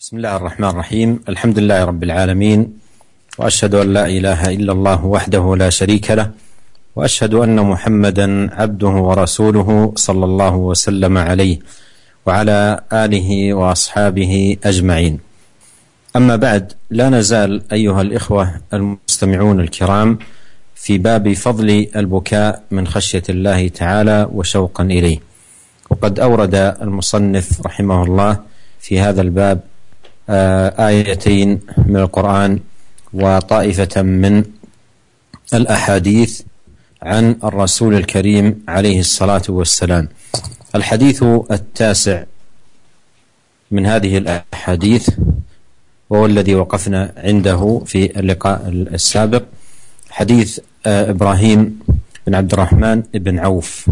بسم الله الرحمن الرحيم. الحمد لله رب العالمين. وأشهد أن لا إله إلا الله وحده لا شريك له. وأشهد أن محمدا عبده ورسوله صلى الله وسلم عليه وعلى آله وأصحابه أجمعين. أما بعد لا نزال أيها الإخوة المستمعون الكرام في باب فضل البكاء من خشية الله تعالى وشوقا إليه. وقد أورد المصنف رحمه الله في هذا الباب آيتين من القرآن وطائفة من الأحاديث عن الرسول الكريم عليه الصلاة والسلام. الحديث التاسع من هذه الأحاديث وهو الذي وقفنا عنده في اللقاء السابق. حديث إبراهيم بن عبد الرحمن بن عوف.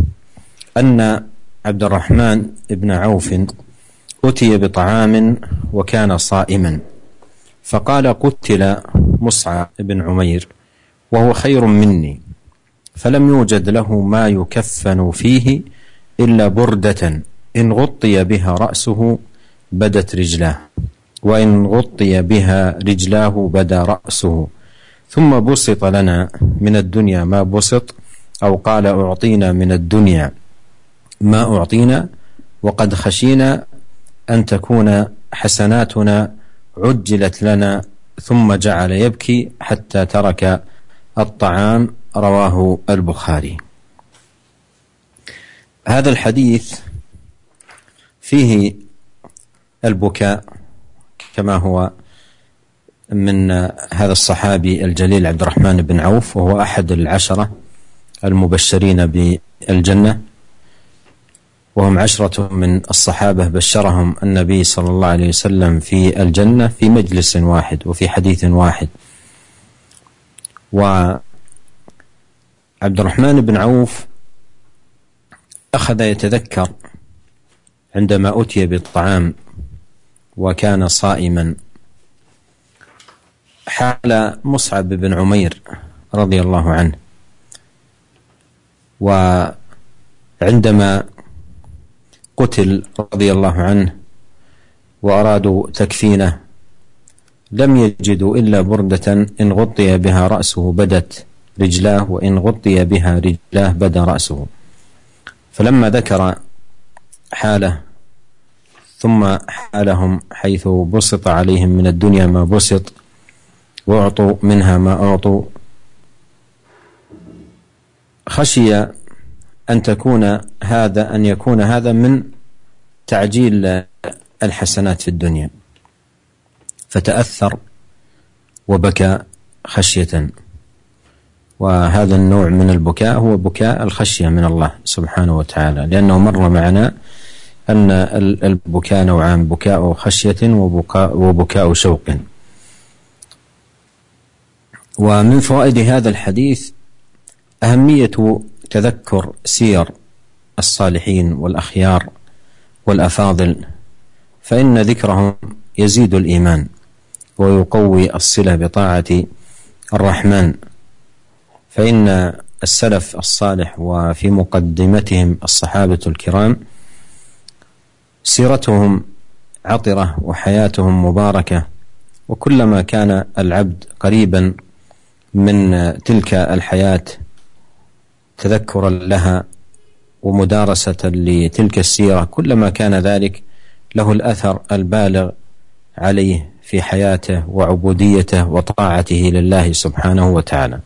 أن عبد الرحمن بن عوف أتي بطعام وكان صائما. فقال قتل مصعب بن عمير وهو خير مني فلم يوجد له ما يكفن فيه إلا بردة. إن غطي بها رأسه بدت رجلاه وإن غطي بها رجلاه بدا رأسه. ثم بسط لنا من الدنيا ما بسط أو قال أعطينا من الدنيا ما أعطينا وقد خشينا أن تكون حسناتنا عجلت لنا ثم جعل يبكي حتى ترك الطعام رواه البخاري. هذا الحديث فيه البكاء كما هو من هذا الصحابي الجليل عبد الرحمن بن عوف وهو أحد العشرة المبشرين بالجنة. وهم عشرة من الصحابة بشرهم النبي صلى الله عليه وسلم في الجنة في مجلس واحد وفي حديث واحد. وعبد الرحمن بن عوف أخذ يتذكر عندما أتي بالطعام وكان صائما. حال مصعب بن عمير رضي الله عنه. وعندما قتل رضي الله عنه وأرادوا تكفينه لم يجدوا إلا بردة إن غطي بها رأسه بدت رجلاه وإن غطي بها رجلاه بدا رأسه. فلما ذكر حاله ثم حالهم حيث بسط عليهم من الدنيا ما بسط وأعطوا منها ما أعطوا خشي أن تكون هذا أن يكون هذا من تعجيل الحسنات في الدنيا. فتأثر وبكى خشية. وهذا النوع من البكاء هو بكاء الخشية من الله سبحانه وتعالى لأنه مر معنا أن البكاء نوعان بكاء خشية وبكاء, وبكاء شوق. ومن فوائد هذا الحديث أهمية تذكر سير الصالحين والأخيار والأفاضل فإن ذكرهم يزيد الإيمان ويقوي الصلة بطاعة الرحمن. فإن السلف الصالح وفي مقدمتهم الصحابة الكرام سيرتهم عطرة وحياتهم مباركة وكلما كان العبد قريبا من تلك الحياة تذكرا لها ومدارسة لتلك السيرة كلما كان ذلك له الأثر البالغ عليه في حياته وعبوديته وطاعته لله سبحانه وتعالى.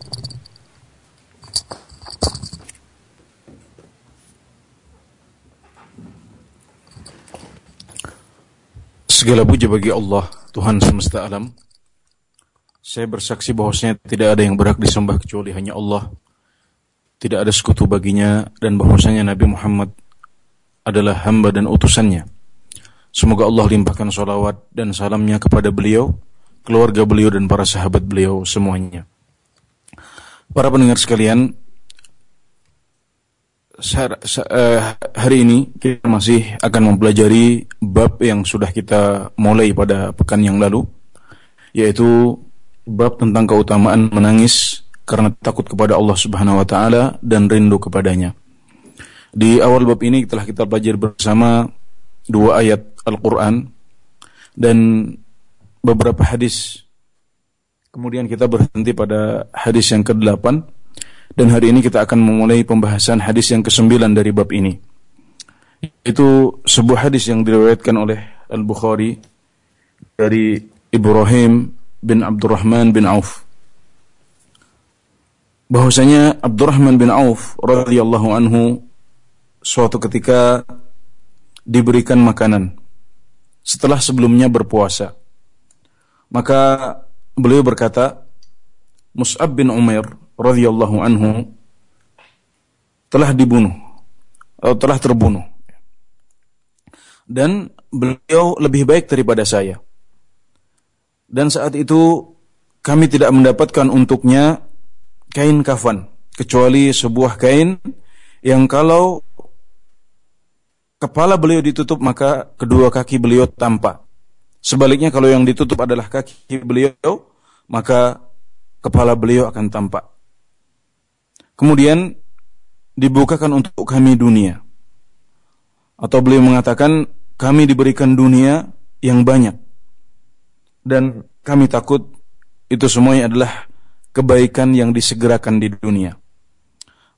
Segala puji bagi Allah, Tuhan semesta alam. Saya bersaksi bahwasanya tidak ada yang berhak disembah kecuali hanya Allah tidak ada sekutu baginya dan bahwasanya Nabi Muhammad adalah hamba dan utusannya. Semoga Allah limpahkan salawat dan salamnya kepada beliau, keluarga beliau dan para sahabat beliau semuanya. Para pendengar sekalian, eh, hari ini kita masih akan mempelajari bab yang sudah kita mulai pada pekan yang lalu, yaitu bab tentang keutamaan menangis karena takut kepada Allah Subhanahu wa taala dan rindu kepadanya. Di awal bab ini telah kita pelajari bersama dua ayat Al-Qur'an. dan beberapa hadis. Kemudian kita berhenti pada hadis yang ke-8 dan hari ini kita akan memulai pembahasan hadis yang ke-9 dari bab ini. Itu sebuah hadis yang diriwayatkan oleh Al-Bukhari dari Ibrahim bin Abdurrahman bin Auf bahwasanya Abdurrahman bin Auf radhiyallahu anhu suatu ketika diberikan makanan setelah sebelumnya berpuasa. Maka beliau berkata, Mus'ab bin Umair radhiyallahu anhu telah dibunuh atau telah terbunuh. Dan beliau lebih baik daripada saya. Dan saat itu kami tidak mendapatkan untuknya kain kafan kecuali sebuah kain yang kalau kepala beliau ditutup maka kedua kaki beliau tampak. Sebaliknya kalau yang ditutup adalah kaki beliau maka kepala beliau akan tampak. Kemudian dibukakan untuk kami dunia. Atau beliau mengatakan kami diberikan dunia yang banyak. Dan kami takut itu semuanya adalah kebaikan yang disegerakan di dunia.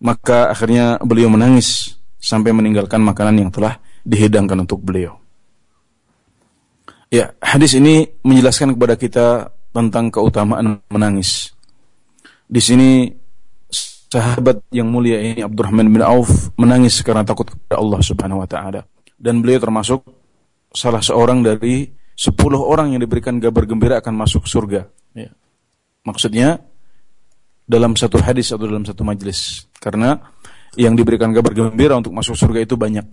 Maka akhirnya beliau menangis sampai meninggalkan makanan yang telah dihidangkan untuk beliau. Ya, hadis ini menjelaskan kepada kita tentang keutamaan menangis. Di sini sahabat yang mulia ini Abdurrahman bin Auf menangis karena takut kepada Allah Subhanahu wa taala dan beliau termasuk salah seorang dari sepuluh orang yang diberikan kabar gembira akan masuk surga. Ya. Maksudnya dalam satu hadis atau dalam satu majelis karena yang diberikan kabar gembira untuk masuk surga itu banyak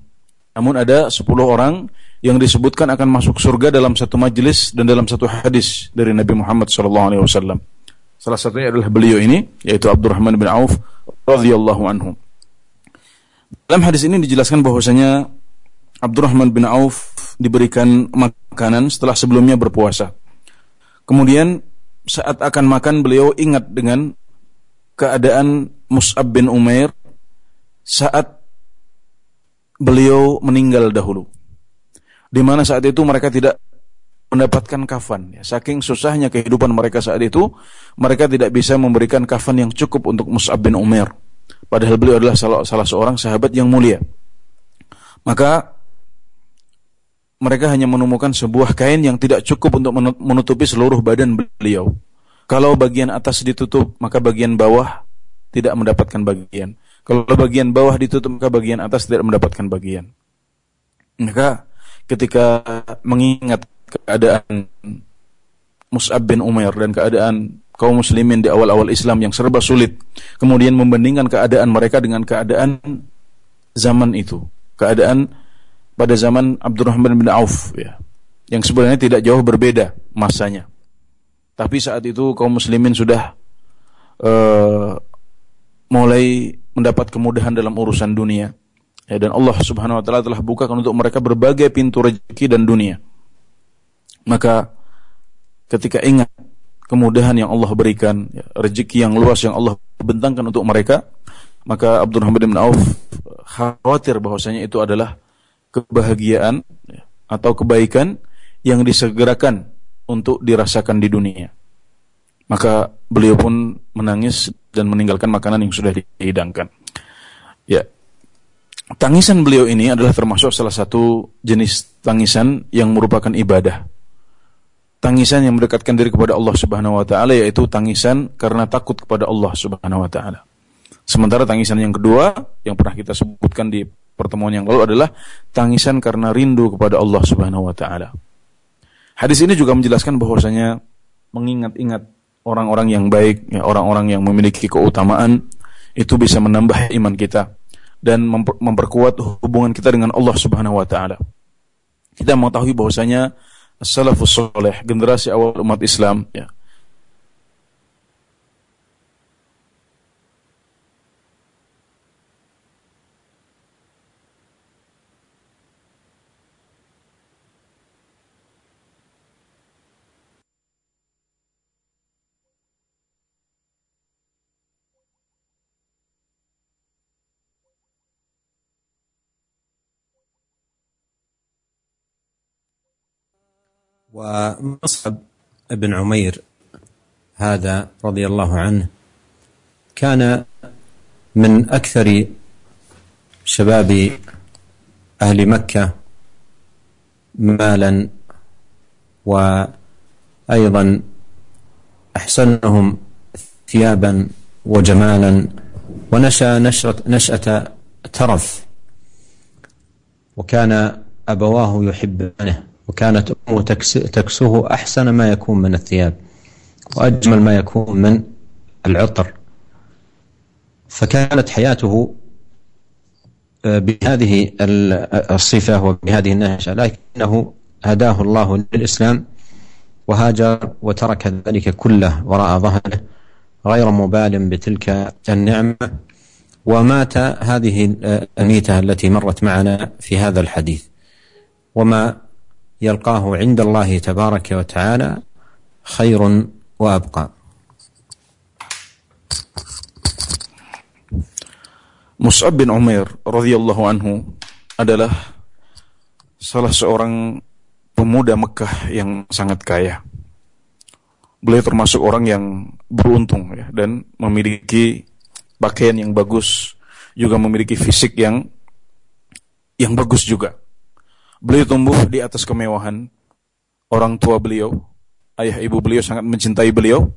namun ada 10 orang yang disebutkan akan masuk surga dalam satu majelis dan dalam satu hadis dari Nabi Muhammad SAW. Salah satunya adalah beliau ini, yaitu Abdurrahman bin Auf radhiyallahu anhu. Dalam hadis ini dijelaskan bahwasanya Abdurrahman bin Auf diberikan makanan setelah sebelumnya berpuasa. Kemudian saat akan makan beliau ingat dengan keadaan Mus'ab bin Umair saat beliau meninggal dahulu. Di mana saat itu mereka tidak mendapatkan kafan. Ya, saking susahnya kehidupan mereka saat itu, mereka tidak bisa memberikan kafan yang cukup untuk Mus'ab bin Umair. Padahal beliau adalah salah, salah seorang sahabat yang mulia. Maka mereka hanya menemukan sebuah kain yang tidak cukup untuk menutupi seluruh badan beliau. Kalau bagian atas ditutup, maka bagian bawah tidak mendapatkan bagian. Kalau bagian bawah ditutup, maka bagian atas tidak mendapatkan bagian. Maka ketika mengingat keadaan Mus'ab bin Umair dan keadaan kaum muslimin di awal-awal Islam yang serba sulit, kemudian membandingkan keadaan mereka dengan keadaan zaman itu, keadaan pada zaman Abdurrahman bin Auf ya, yang sebenarnya tidak jauh berbeda masanya. Tapi saat itu kaum muslimin sudah uh, mulai mendapat kemudahan dalam urusan dunia. Ya, dan Allah Subhanahu wa taala telah bukakan untuk mereka berbagai pintu rezeki dan dunia. Maka ketika ingat kemudahan yang Allah berikan, ya, rezeki yang luas yang Allah bentangkan untuk mereka, maka Abdurrahman bin Auf khawatir bahwasanya itu adalah kebahagiaan ya, atau kebaikan yang disegerakan untuk dirasakan di dunia. Maka beliau pun menangis dan meninggalkan makanan yang sudah dihidangkan. Ya. Tangisan beliau ini adalah termasuk salah satu jenis tangisan yang merupakan ibadah. Tangisan yang mendekatkan diri kepada Allah Subhanahu wa taala yaitu tangisan karena takut kepada Allah Subhanahu wa taala. Sementara tangisan yang kedua yang pernah kita sebutkan di pertemuan yang lalu adalah tangisan karena rindu kepada Allah Subhanahu wa taala. Hadis ini juga menjelaskan bahwasanya mengingat-ingat orang-orang yang baik, ya, orang-orang yang memiliki keutamaan itu bisa menambah iman kita dan memper memperkuat hubungan kita dengan Allah Subhanahu wa taala. Kita mengetahui bahwasanya salafus saleh, generasi awal umat Islam ya, ومصعب بن عمير هذا رضي الله عنه كان من أكثر شباب أهل مكة مالا وأيضا أحسنهم ثيابا وجمالا ونشأ نشأة, نشأة ترف وكان أبواه يحبانه. وكانت أمه تكسوه أحسن ما يكون من الثياب وأجمل ما يكون من العطر. فكانت حياته آه، بهذه الصفة وبهذه النهشة لكنه هداه الله للإسلام وهاجر وترك ذلك كله وراء ظهره غير مبال بتلك النعمة ومات هذه الميتة التي مرت معنا في هذا الحديث. وما يلقاه عند الله تبارك وتعالى خير وأبقى Mus'ab bin Umair radhiyallahu anhu adalah salah seorang pemuda Mekah yang sangat kaya. Beliau termasuk orang yang beruntung ya dan memiliki pakaian yang bagus, juga memiliki fisik yang yang bagus juga. Beliau tumbuh di atas kemewahan. Orang tua beliau, ayah ibu beliau sangat mencintai beliau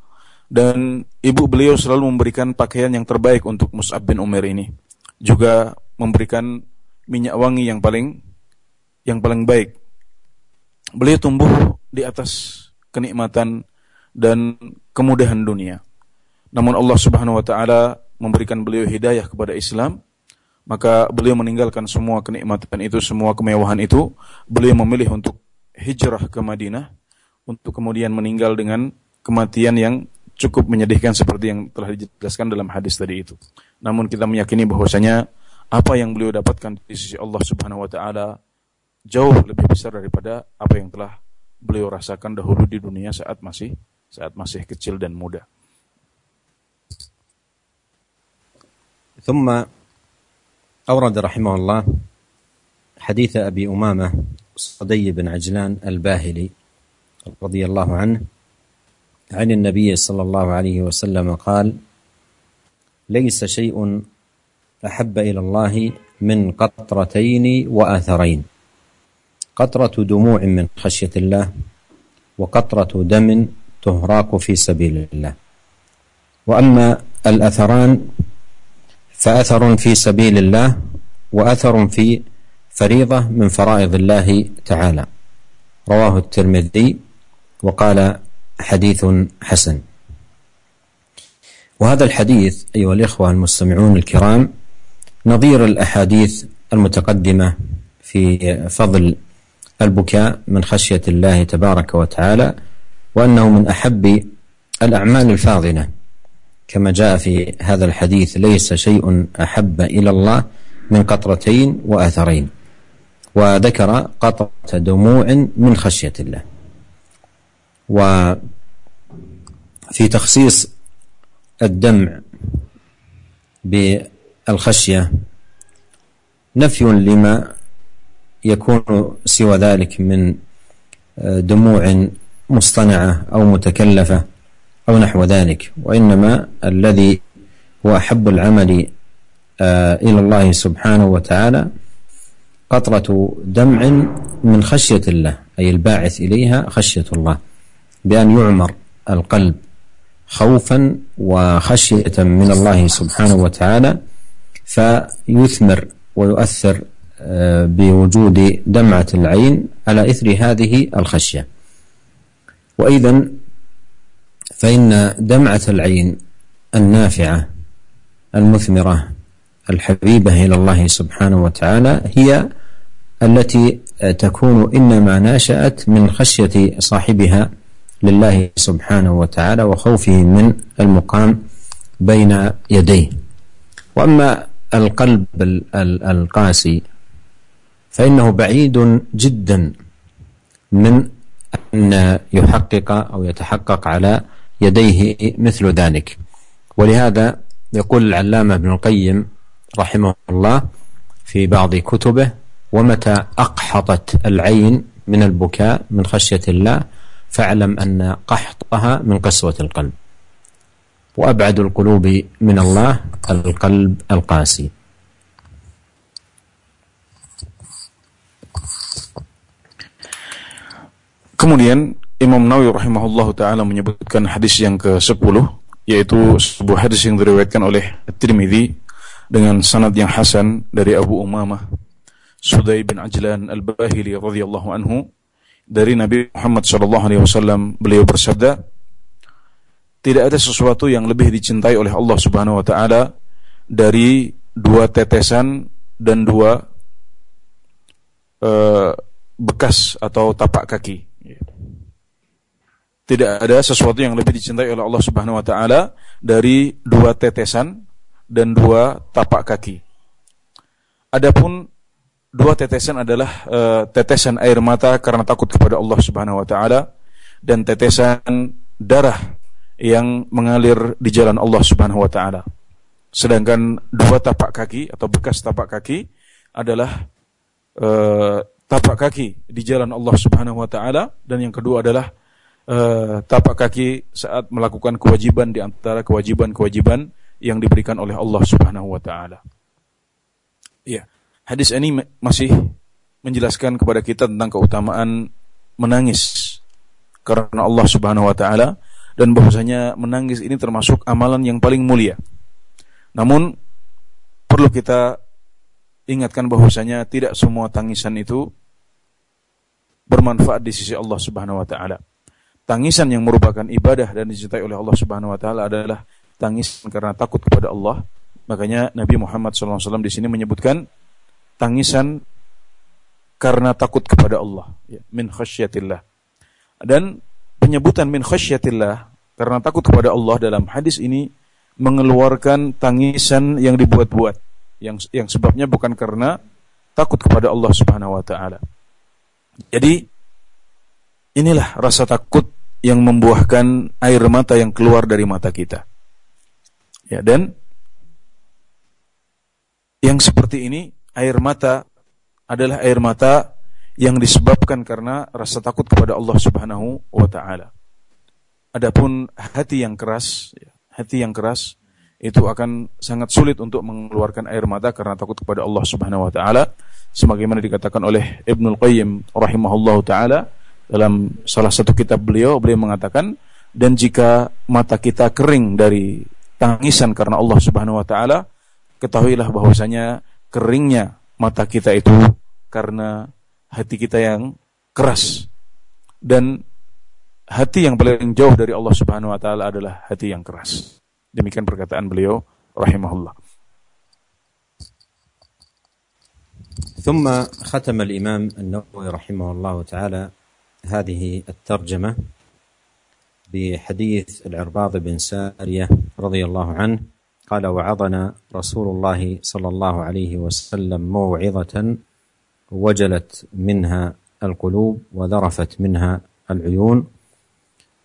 dan ibu beliau selalu memberikan pakaian yang terbaik untuk Mus'ab bin Umair ini juga memberikan minyak wangi yang paling yang paling baik. Beliau tumbuh di atas kenikmatan dan kemudahan dunia. Namun Allah Subhanahu wa taala memberikan beliau hidayah kepada Islam, maka beliau meninggalkan semua kenikmatan itu, semua kemewahan itu, beliau memilih untuk hijrah ke Madinah untuk kemudian meninggal dengan kematian yang cukup menyedihkan seperti yang telah dijelaskan dalam hadis tadi itu. Namun kita meyakini bahwasanya apa yang beliau dapatkan di sisi Allah Subhanahu wa taala jauh lebih besar daripada apa yang telah beliau rasakan dahulu di dunia saat masih saat masih kecil dan muda. ثم أورد رحمه الله حديث أبي أمامة صدي بن عجلان الباهلي رضي الله عنه عن النبي صلى الله عليه وسلم قال ليس شيء أحب إلى الله من قطرتين وآثرين قطرة دموع من خشية الله وقطرة دم تهراق في سبيل الله وأما الأثران فأثر في سبيل الله وأثر في فريضة من فرائض الله تعالى. رواه الترمذي وقال حديث حسن. وهذا الحديث أيها الإخوة المستمعون الكرام نظير الأحاديث المتقدمة في فضل البكاء من خشية الله تبارك وتعالى وأنه من أحب الأعمال الفاضلة. كما جاء في هذا الحديث ليس شيء أحب إلى الله من قطرتين وآثرين. وذكر قطرة دموع من خشية الله. وفي تخصيص الدمع بالخشية نفي لما يكون سوى ذلك من دموع مصطنعة أو متكلفة. أو نحو ذلك. وإنما الذي هو أحب العمل إلى الله سبحانه وتعالى قطرة دمع من خشية الله أي الباعث إليها خشية الله بأن يعمر القلب خوفا وخشية من الله سبحانه وتعالى فيثمر ويؤثر آه، بوجود دمعة العين على إثر هذه الخشية. وأيضا فإن دمعة العين النافعة المثمرة الحبيبة إلى الله سبحانه وتعالى هي التي تكون إنما ناشأت من خشية صاحبها لله سبحانه وتعالى وخوفه من المقام بين يديه. وأما القلب القاسي فإنه بعيد جدا من أن يحقق أو يتحقق على يديه مثل ذلك. ولهذا يقول العلامة ابن القيم رحمه الله في بعض كتبه ومتى أقحطت العين من البكاء من خشية الله فاعلم أن قحطها من قسوة القلب. وأبعد القلوب من الله القلب القاسي. Kemudian Imam Nawawi rahimahullah taala menyebutkan hadis yang ke-10 yaitu sebuah hadis yang diriwayatkan oleh At-Tirmidzi dengan sanad yang hasan dari Abu Umamah Sudai bin Ajlan Al-Bahili radhiyallahu anhu. Dari Nabi Muhammad sallallahu alaihi wasallam beliau bersabda tidak ada sesuatu yang lebih dicintai oleh Allah Subhanahu wa taala dari dua tetesan dan dua uh, bekas atau tapak kaki tidak ada sesuatu yang lebih dicintai oleh Allah Subhanahu wa taala dari dua tetesan dan dua tapak kaki. Adapun dua tetesan adalah uh, tetesan air mata karena takut kepada Allah Subhanahu wa taala dan tetesan darah yang mengalir di jalan Allah Subhanahu wa taala. Sedangkan dua tapak kaki atau bekas tapak kaki adalah uh, tapak kaki di jalan Allah Subhanahu wa taala dan yang kedua adalah uh, tapak kaki saat melakukan kewajiban di antara kewajiban-kewajiban yang diberikan oleh Allah Subhanahu wa taala. Ya, hadis ini masih menjelaskan kepada kita tentang keutamaan menangis karena Allah Subhanahu wa taala dan bahwasanya menangis ini termasuk amalan yang paling mulia. Namun perlu kita ingatkan bahwasanya tidak semua tangisan itu bermanfaat di sisi Allah Subhanahu wa taala tangisan yang merupakan ibadah dan dicintai oleh Allah Subhanahu wa taala adalah tangisan karena takut kepada Allah. Makanya Nabi Muhammad SAW di sini menyebutkan tangisan karena takut kepada Allah, ya, min khasyatillah. Dan penyebutan min khasyatillah karena takut kepada Allah dalam hadis ini mengeluarkan tangisan yang dibuat-buat yang yang sebabnya bukan karena takut kepada Allah Subhanahu wa taala. Jadi inilah rasa takut yang membuahkan air mata yang keluar dari mata kita. Ya, dan yang seperti ini air mata adalah air mata yang disebabkan karena rasa takut kepada Allah Subhanahu wa taala. Adapun hati yang keras, ya, hati yang keras itu akan sangat sulit untuk mengeluarkan air mata karena takut kepada Allah Subhanahu wa taala sebagaimana dikatakan oleh Ibnu Qayyim rahimahullahu taala dalam salah satu kitab beliau, beliau mengatakan, dan jika mata kita kering dari tangisan karena Allah Subhanahu wa taala, ketahuilah bahwasanya keringnya mata kita itu karena hati kita yang keras. Dan hati yang paling jauh dari Allah Subhanahu wa taala adalah hati yang keras. Demikian perkataan beliau rahimahullah. ثم ختم الإمام النووي رحمه الله تعالى هذه الترجمة بحديث العرباض بن سارية رضي الله عنه. قال وعظنا رسول الله صلى الله عليه وسلم موعظة وجلت منها القلوب وذرفت منها العيون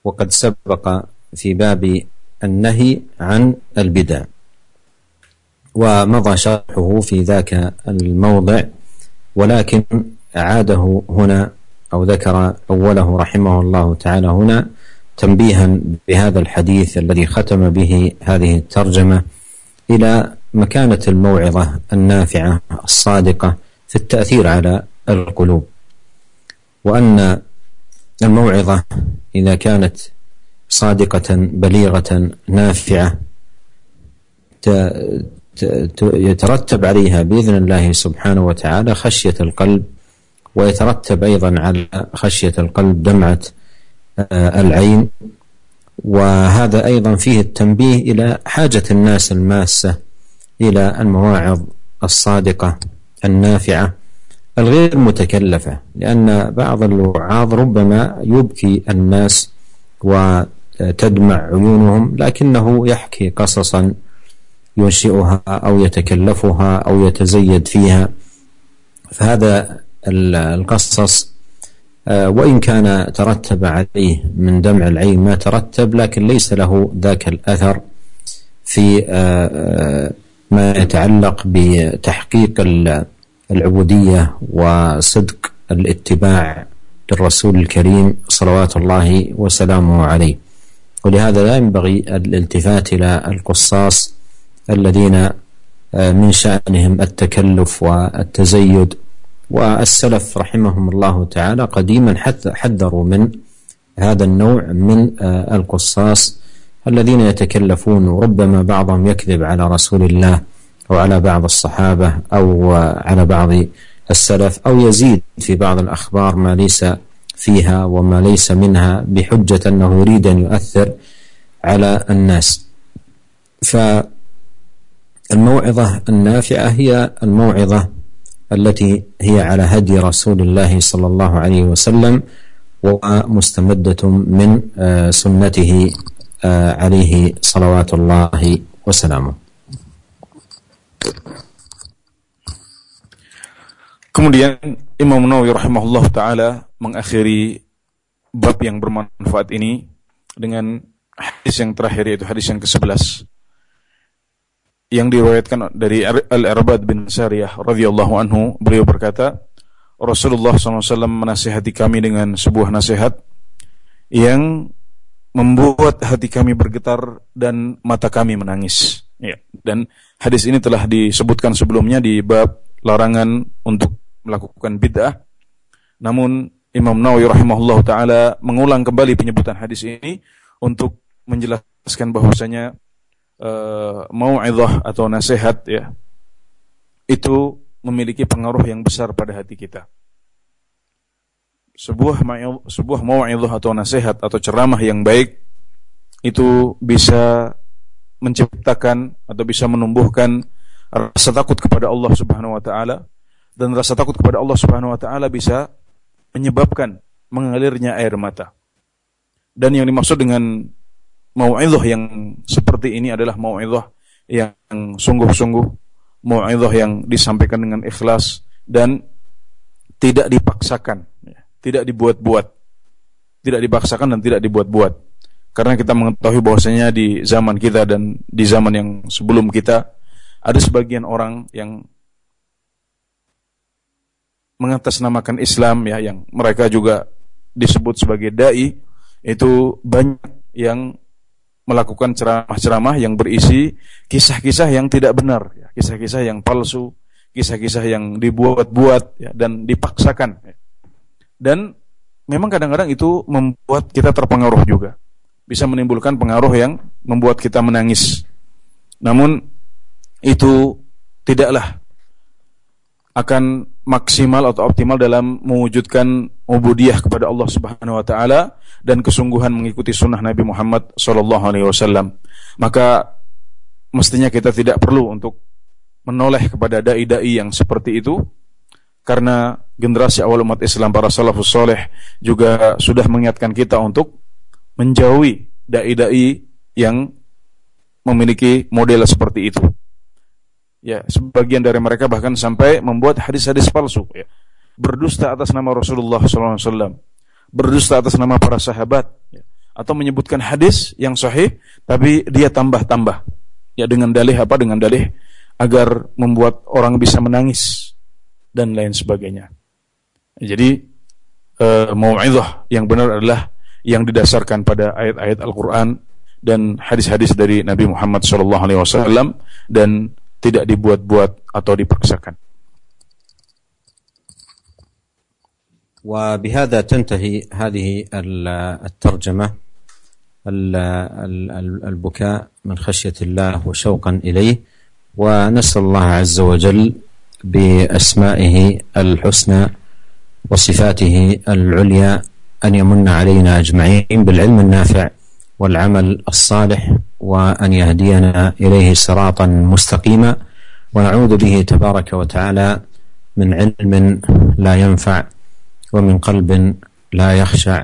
وقد سبق في باب النهي عن البدع. ومضى شرحه في ذاك الموضع ولكن أعاده هنا أو ذكر أوله رحمه الله تعالى هنا تنبيها بهذا الحديث الذي ختم به هذه الترجمة إلى مكانة الموعظة النافعة الصادقة في التأثير على القلوب. وأن الموعظة إذا كانت صادقة بليغة نافعة يترتب عليها بإذن الله سبحانه وتعالى خشية القلب ويترتب أيضا على خشية القلب دمعة آه، العين. وهذا أيضا فيه التنبيه إلى حاجة الناس الماسة إلى المواعظ الصادقة النافعة الغير متكلفة لأن بعض الوعاظ ربما يبكي الناس وتدمع عيونهم لكنه يحكي قصصا ينشئها أو يتكلفها أو يتزيد فيها. فهذا القصص آه، وإن كان ترتب عليه من دمع العين ما ترتب لكن ليس له ذاك الأثر في آه، آه، ما يتعلق بتحقيق العبودية وصدق الاتباع للرسول الكريم صلوات الله وسلامه عليه. ولهذا لا ينبغي الالتفات إلى القصاص الذين من شأنهم التكلف والتزيد والسلف رحمهم الله تعالى قديما حذروا من هذا النوع من آه، القصاص الذين يتكلفون وربما بعضهم يكذب على رسول الله أو على بعض الصحابة أو على بعض السلف أو يزيد في بعض الأخبار ما ليس فيها وما ليس منها بحجة أنه يريد أن يؤثر على الناس. فالموعظة النافعة هي الموعظة التي هي على هدي رسول الله صلى الله عليه وسلم ومستمدة من آه، سنته آه، عليه صلوات الله وسلامه Kemudian Imam Nawawi rahimahullah taala mengakhiri bab yang bermanfaat ini dengan hadis yang terakhir yaitu hadis yang ke-11 yang diriwayatkan dari Al-Arbad bin Sariyah radhiyallahu anhu beliau berkata Rasulullah SAW menasihati kami dengan sebuah nasihat yang membuat hati kami bergetar dan mata kami menangis. Ya. Dan hadis ini telah disebutkan sebelumnya di bab larangan untuk melakukan bid'ah. Namun Imam Nawawi rahimahullah taala mengulang kembali penyebutan hadis ini untuk menjelaskan bahwasanya uh, mau'izah atau nasihat ya itu memiliki pengaruh yang besar pada hati kita. Sebuah sebuah mau'izah atau nasihat atau ceramah yang baik itu bisa menciptakan atau bisa menumbuhkan rasa takut kepada Allah Subhanahu wa taala dan rasa takut kepada Allah Subhanahu wa taala bisa menyebabkan mengalirnya air mata. Dan yang dimaksud dengan mau'idhah yang seperti ini adalah mau'idhah yang sungguh-sungguh, mau'idhah yang disampaikan dengan ikhlas dan tidak dipaksakan, ya. tidak dibuat-buat. Tidak dipaksakan dan tidak dibuat-buat. Karena kita mengetahui bahwasanya di zaman kita dan di zaman yang sebelum kita ada sebagian orang yang mengatasnamakan Islam ya yang mereka juga disebut sebagai dai itu banyak yang melakukan ceramah-ceramah yang berisi kisah-kisah yang tidak benar, ya, kisah-kisah yang palsu, kisah-kisah yang dibuat-buat ya, dan dipaksakan. Ya. Dan memang kadang-kadang itu membuat kita terpengaruh juga, bisa menimbulkan pengaruh yang membuat kita menangis. Namun itu tidaklah akan maksimal atau optimal dalam mewujudkan ubudiyah kepada Allah Subhanahu wa taala dan kesungguhan mengikuti sunnah Nabi Muhammad sallallahu alaihi wasallam. Maka mestinya kita tidak perlu untuk menoleh kepada dai-dai yang seperti itu karena generasi awal umat Islam para salafus soleh juga sudah mengingatkan kita untuk menjauhi dai-dai yang memiliki model seperti itu. Ya, sebagian dari mereka bahkan sampai membuat hadis-hadis palsu ya. Berdusta atas nama Rasulullah SAW Berdusta atas nama para sahabat ya. Atau menyebutkan hadis yang sahih Tapi dia tambah-tambah Ya dengan dalih apa? Dengan dalih Agar membuat orang bisa menangis Dan lain sebagainya Jadi uh, Mau'idhah yang benar adalah Yang didasarkan pada ayat-ayat Al-Quran Dan hadis-hadis dari Nabi Muhammad SAW Dan tidak dibuat-buat atau dipaksakan. وبهذا تنتهي هذه الترجمة البكاء من خشية الله وشوقا إليه ونسأل الله عز وجل بأسمائه الحسنى وصفاته العليا أن يمن علينا أجمعين بالعلم النافع والعمل الصالح وأن يهدينا إليه صراطا مستقيما. ونعوذ به تبارك وتعالى من علم لا ينفع ومن قلب لا يخشع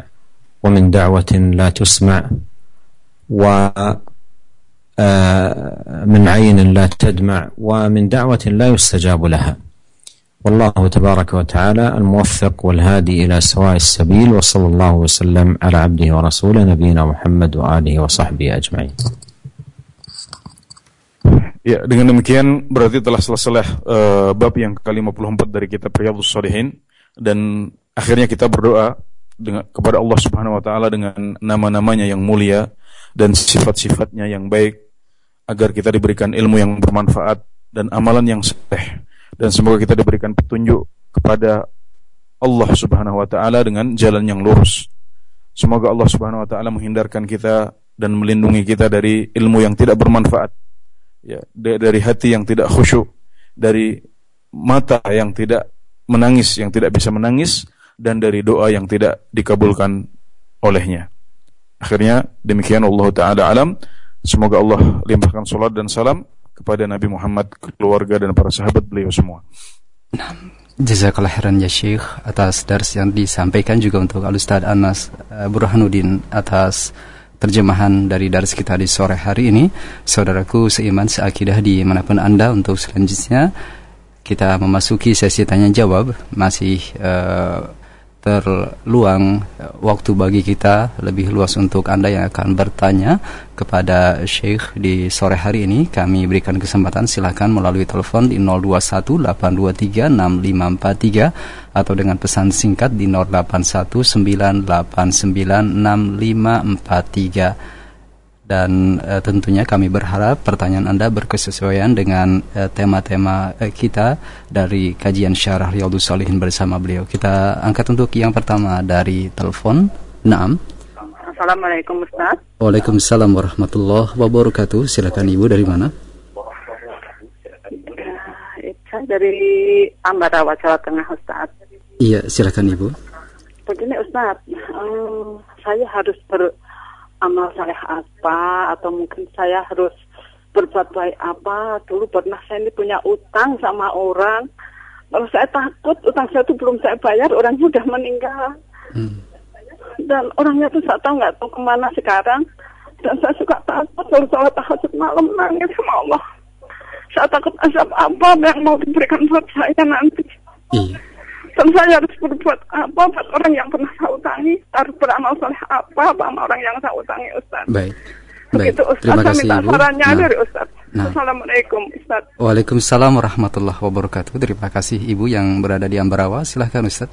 ومن دعوة لا تسمع ومن آه، عين لا تدمع ومن دعوة لا يستجاب لها. والله تبارك وتعالى الموفق والهادي إلى سواء السبيل وصلى الله وسلم على عبده ورسوله نبينا محمد وآله وصحبه أجمعين Ya, dengan demikian berarti telah selesai uh, bab yang ke-54 dari kitab Riyadhus Shalihin dan akhirnya kita berdoa dengan kepada Allah Subhanahu wa taala dengan nama-namanya yang mulia dan sifat-sifatnya yang baik agar kita diberikan ilmu yang bermanfaat dan amalan yang sahih dan semoga kita diberikan petunjuk kepada Allah Subhanahu wa taala dengan jalan yang lurus. Semoga Allah Subhanahu wa taala menghindarkan kita dan melindungi kita dari ilmu yang tidak bermanfaat. Ya, dari hati yang tidak khusyuk, dari mata yang tidak menangis, yang tidak bisa menangis dan dari doa yang tidak dikabulkan olehnya. Akhirnya demikian Allah taala alam. Semoga Allah limpahkan salat dan salam kepada Nabi Muhammad, keluarga dan para sahabat beliau semua. Jazakallah khairan ya Syekh atas dars yang disampaikan juga untuk Al Ustaz Anas eh, Burhanuddin atas terjemahan dari dars kita di sore hari ini. Saudaraku seiman seakidah di mana pun Anda untuk selanjutnya kita memasuki sesi tanya jawab masih uh, terluang waktu bagi kita lebih luas untuk Anda yang akan bertanya kepada Syekh di sore hari ini. Kami berikan kesempatan silakan melalui telepon di 021 823 6543 atau dengan pesan singkat di 081 989 6543 dan uh, tentunya kami berharap pertanyaan Anda berkesesuaian dengan eh, tema-tema uh, uh, kita dari kajian syarah Riyadhus Salihin bersama beliau. Kita angkat untuk yang pertama dari telepon. Naam. Assalamualaikum Ustaz. Waalaikumsalam warahmatullahi wabarakatuh. Silakan Ibu dari mana? Saya dari Ambarawa, Jawa Tengah Ustaz. Iya, silakan Ibu. Begini Ustaz, um, saya harus ber amal saleh apa atau mungkin saya harus berbuat baik apa. Dulu pernah saya ini punya utang sama orang. Kalau saya takut utang saya itu belum saya bayar orangnya sudah meninggal. Hmm. dan orangnya tuh saya tahu nggak tahu ke mana sekarang. Dan saya suka takut kalau salat tahajud malam nangis sama Allah. Saya takut azab apa yang mau diberikan buat saya nanti. Iya dan saya harus berbuat apa buat orang yang pernah saya utangi harus beramal soleh apa sama orang yang saya utangi Ustaz baik Begitu Ustaz Terima kasih, minta Ibu. sarannya nah. dari Ustaz Nah. Assalamualaikum Ustaz Waalaikumsalam warahmatullahi wabarakatuh. Terima kasih Ibu yang berada di Ambarawa. Silahkan Ustaz.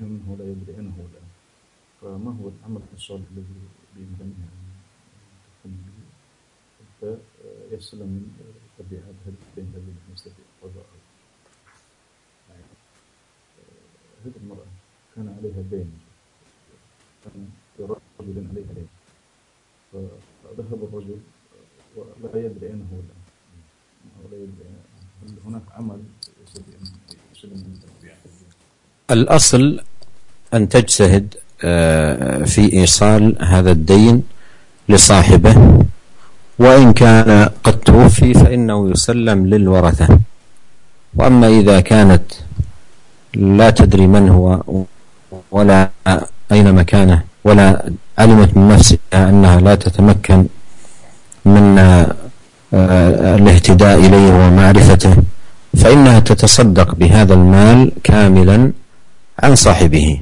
أنه لا يدري أنه لا. فما هو العمل الصالح الذي بإمكانه أن تقوم به؟ حتى يسلم من تبعات الذي لا يستطيع قضاءه هذه المرأة كان عليها دين. كان رجل عليها دين. فذهب الرجل ولا يدري أين هو الآن ولا هناك عمل يستطيع أن يسلم من تبعات. الأصل أن تجتهد آه، في إيصال هذا الدين لصاحبه وإن كان قد توفي فإنه يسلم للورثة. وأما إذا كانت لا تدري من هو ولا أين مكانه ولا علمت من نفسها أنها لا تتمكن من آه، الاهتداء إليه ومعرفته فإنها تتصدق بهذا المال كاملا عن صاحبه.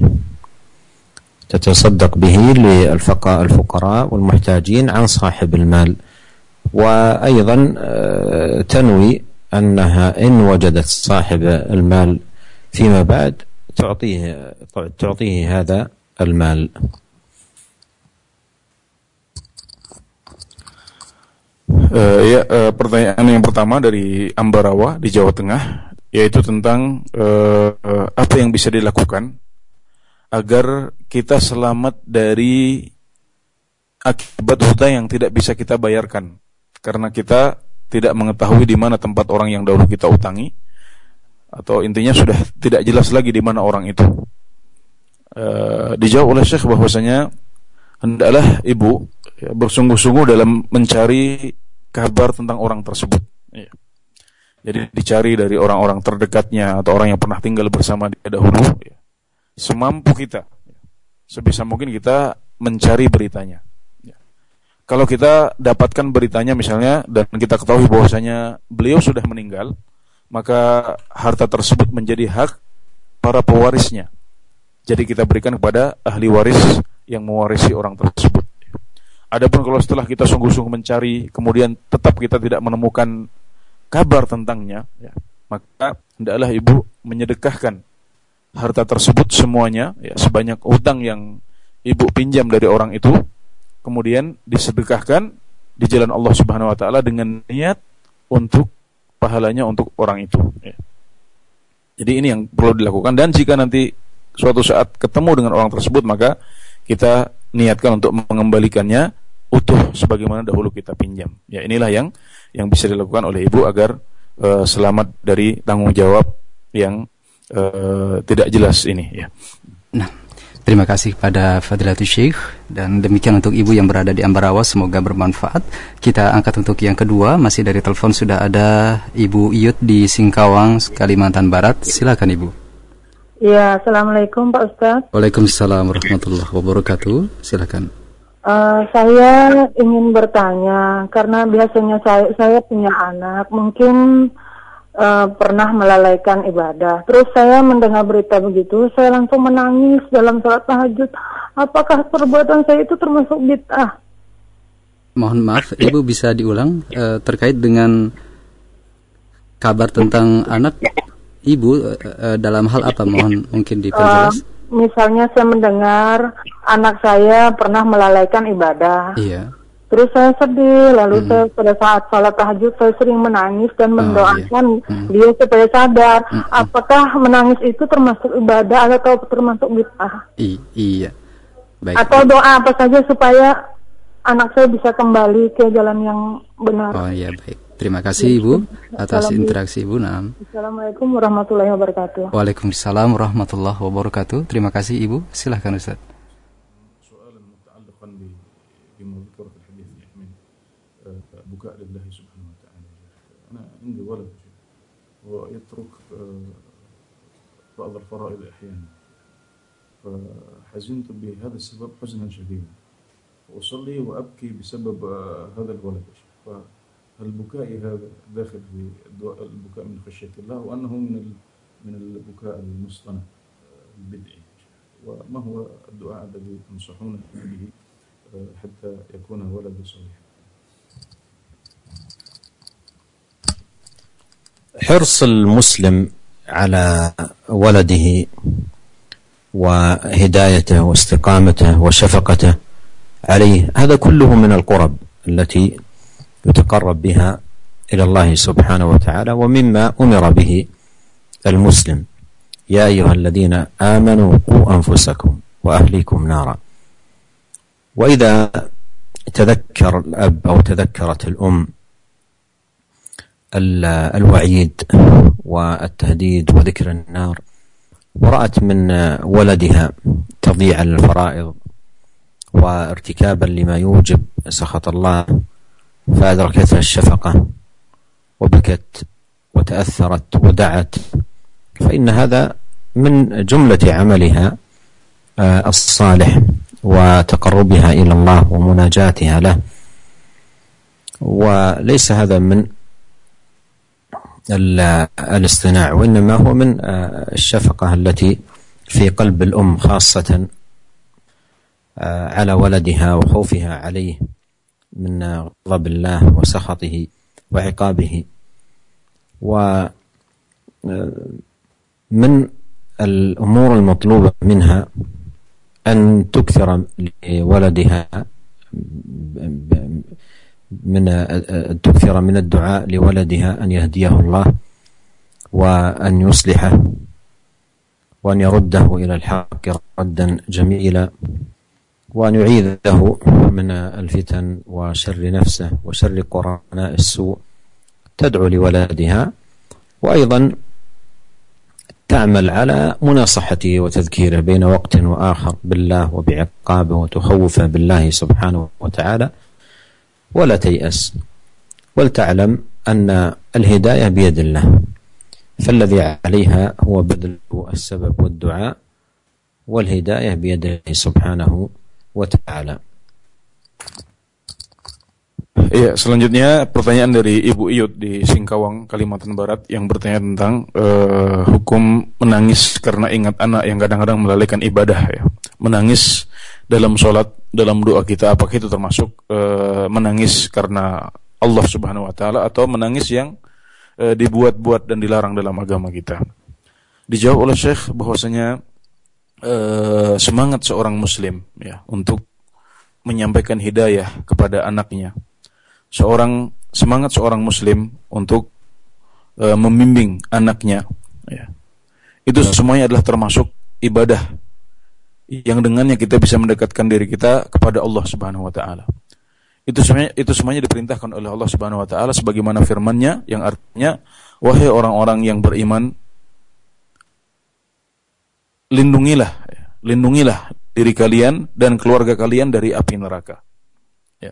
تتصدق به للفقراء والمحتاجين عن صاحب المال. وأيضا آه، تنوي أنها إن وجدت صاحب المال فيما بعد تعطيه تعطيه هذا المال. Uh, ya, uh, pertanyaan yang pertama dari Ambarawa di Jawa Tengah. Yaitu tentang uh, apa yang bisa dilakukan agar kita selamat dari akibat hutang yang tidak bisa kita bayarkan karena kita tidak mengetahui di mana tempat orang yang dahulu kita utangi atau intinya sudah tidak jelas lagi di mana orang itu. Uh, dijawab oleh Syekh bahwasanya hendaklah ibu ya, bersungguh-sungguh dalam mencari kabar tentang orang tersebut. Ya. Jadi dicari dari orang-orang terdekatnya atau orang yang pernah tinggal bersama dia dahulu. Ya. Semampu kita, sebisa mungkin kita mencari beritanya. Ya. Kalau kita dapatkan beritanya misalnya dan kita ketahui bahwasanya beliau sudah meninggal, maka harta tersebut menjadi hak para pewarisnya. Jadi kita berikan kepada ahli waris yang mewarisi orang tersebut. Adapun kalau setelah kita sungguh-sungguh mencari, kemudian tetap kita tidak menemukan kabar tentangnya, ya, maka hendaklah ibu menyedekahkan harta tersebut semuanya, ya, sebanyak utang yang ibu pinjam dari orang itu, kemudian disedekahkan di jalan Allah Subhanahu Wa Taala dengan niat untuk pahalanya untuk orang itu. Ya. Jadi ini yang perlu dilakukan dan jika nanti suatu saat ketemu dengan orang tersebut maka kita niatkan untuk mengembalikannya utuh sebagaimana dahulu kita pinjam. Ya inilah yang yang bisa dilakukan oleh ibu agar uh, selamat dari tanggung jawab yang uh, tidak jelas ini. Ya. Nah, terima kasih pada Fadilatul Syekh dan demikian untuk ibu yang berada di Ambarawa semoga bermanfaat. Kita angkat untuk yang kedua masih dari telepon sudah ada Ibu Iyut di Singkawang, Kalimantan Barat. Silakan Ibu. Ya, Assalamualaikum Pak Ustaz. Waalaikumsalam warahmatullahi wabarakatuh. Silakan. Uh, saya ingin bertanya karena biasanya saya saya punya anak mungkin uh, pernah melalaikan ibadah. Terus saya mendengar berita begitu, saya langsung menangis dalam salat tahajud. Apakah perbuatan saya itu termasuk bid'ah? Mohon maaf, Ibu bisa diulang uh, terkait dengan kabar tentang anak Ibu uh, dalam hal apa mohon mungkin diperjelas? Uh, misalnya saya mendengar anak saya pernah melalaikan ibadah. Iya. Terus saya sedih, lalu hmm. saya pada saat sholat tahajud saya sering menangis dan mendoakan oh, iya. hmm. dia supaya sadar. Hmm. Apakah menangis itu termasuk ibadah atau termasuk bid'ah? iya. Baik. Atau doa apa saja supaya anak saya bisa kembali ke jalan yang benar. Oh iya baik. Terima kasih Ibu atas interaksi Ibu. Nam. Assalamualaikum warahmatullahi wabarakatuh. Waalaikumsalam warahmatullahi wabarakatuh. Terima kasih Ibu. Silahkan Ustaz. بكاء لله سبحانه وتعالى أنا عندي ولد ويترك بعض الفرائض أحيانا فحزنت بهذا السبب حزنا شديدا وأصلي وأبكي بسبب هذا الولد هل بكائي هذا داخل في البكاء من خشية الله وأنه من من البكاء المصطنع البدعي. وما هو الدعاء الذي تنصحون به حتى يكون ولد صالحا حرص المسلم على ولده وهدايته واستقامته وشفقته عليه هذا كله من القرب التي يتقرب بها إلى الله سبحانه وتعالى ومما أمر به المسلم. يا أيها الذين آمنوا قوا أنفسكم وأهليكم نارا. وإذا تذكر الأب أو تذكرت الأم الوعيد والتهديد وذكر النار ورأت من ولدها تضييع الفرائض وارتكابا لما يوجب سخط الله فأدركتها الشفقة وبكت وتأثرت ودعت فإن هذا من جملة عملها الصالح وتقربها إلى الله ومناجاتها له. وليس هذا من الاصطناع وإنما هو من الشفقة التي في قلب الأم خاصة على ولدها وخوفها عليه. من غضب الله وسخطه وعقابه. ومن الأمور المطلوبة منها أن تكثر لولدها من تكثر من الدعاء لولدها أن يهديه الله وأن يصلحه وأن يرده إلى الحق ردا جميلا. وأن يعيذه من الفتن وشر نفسه وشر قرناء السوء تدعو لولدها وأيضا تعمل على مناصحته وتذكيره بين وقت وآخر بالله وبعقابه وتخوفه بالله سبحانه وتعالى ولا تيأس ولتعلم أن الهداية بيد الله فالذي عليها هو بذل السبب والدعاء والهداية بيده سبحانه wa taala. Iya, selanjutnya pertanyaan dari Ibu Iyut di Singkawang, Kalimantan Barat yang bertanya tentang uh, hukum menangis karena ingat anak yang kadang-kadang melalaikan ibadah ya. Menangis dalam sholat, dalam doa kita apakah itu termasuk uh, menangis karena Allah Subhanahu wa taala atau menangis yang uh, dibuat-buat dan dilarang dalam agama kita? Dijawab oleh Syekh bahwasanya uh, semangat seorang muslim ya untuk menyampaikan hidayah kepada anaknya seorang semangat seorang muslim untuk uh, membimbing anaknya ya. Itu semuanya adalah termasuk ibadah yang dengannya kita bisa mendekatkan diri kita kepada Allah Subhanahu wa taala. Itu semuanya itu semuanya diperintahkan oleh Allah Subhanahu wa taala sebagaimana firman-Nya yang artinya wahai orang-orang yang beriman lindungilah lindungilah diri kalian dan keluarga kalian dari api neraka. Ya.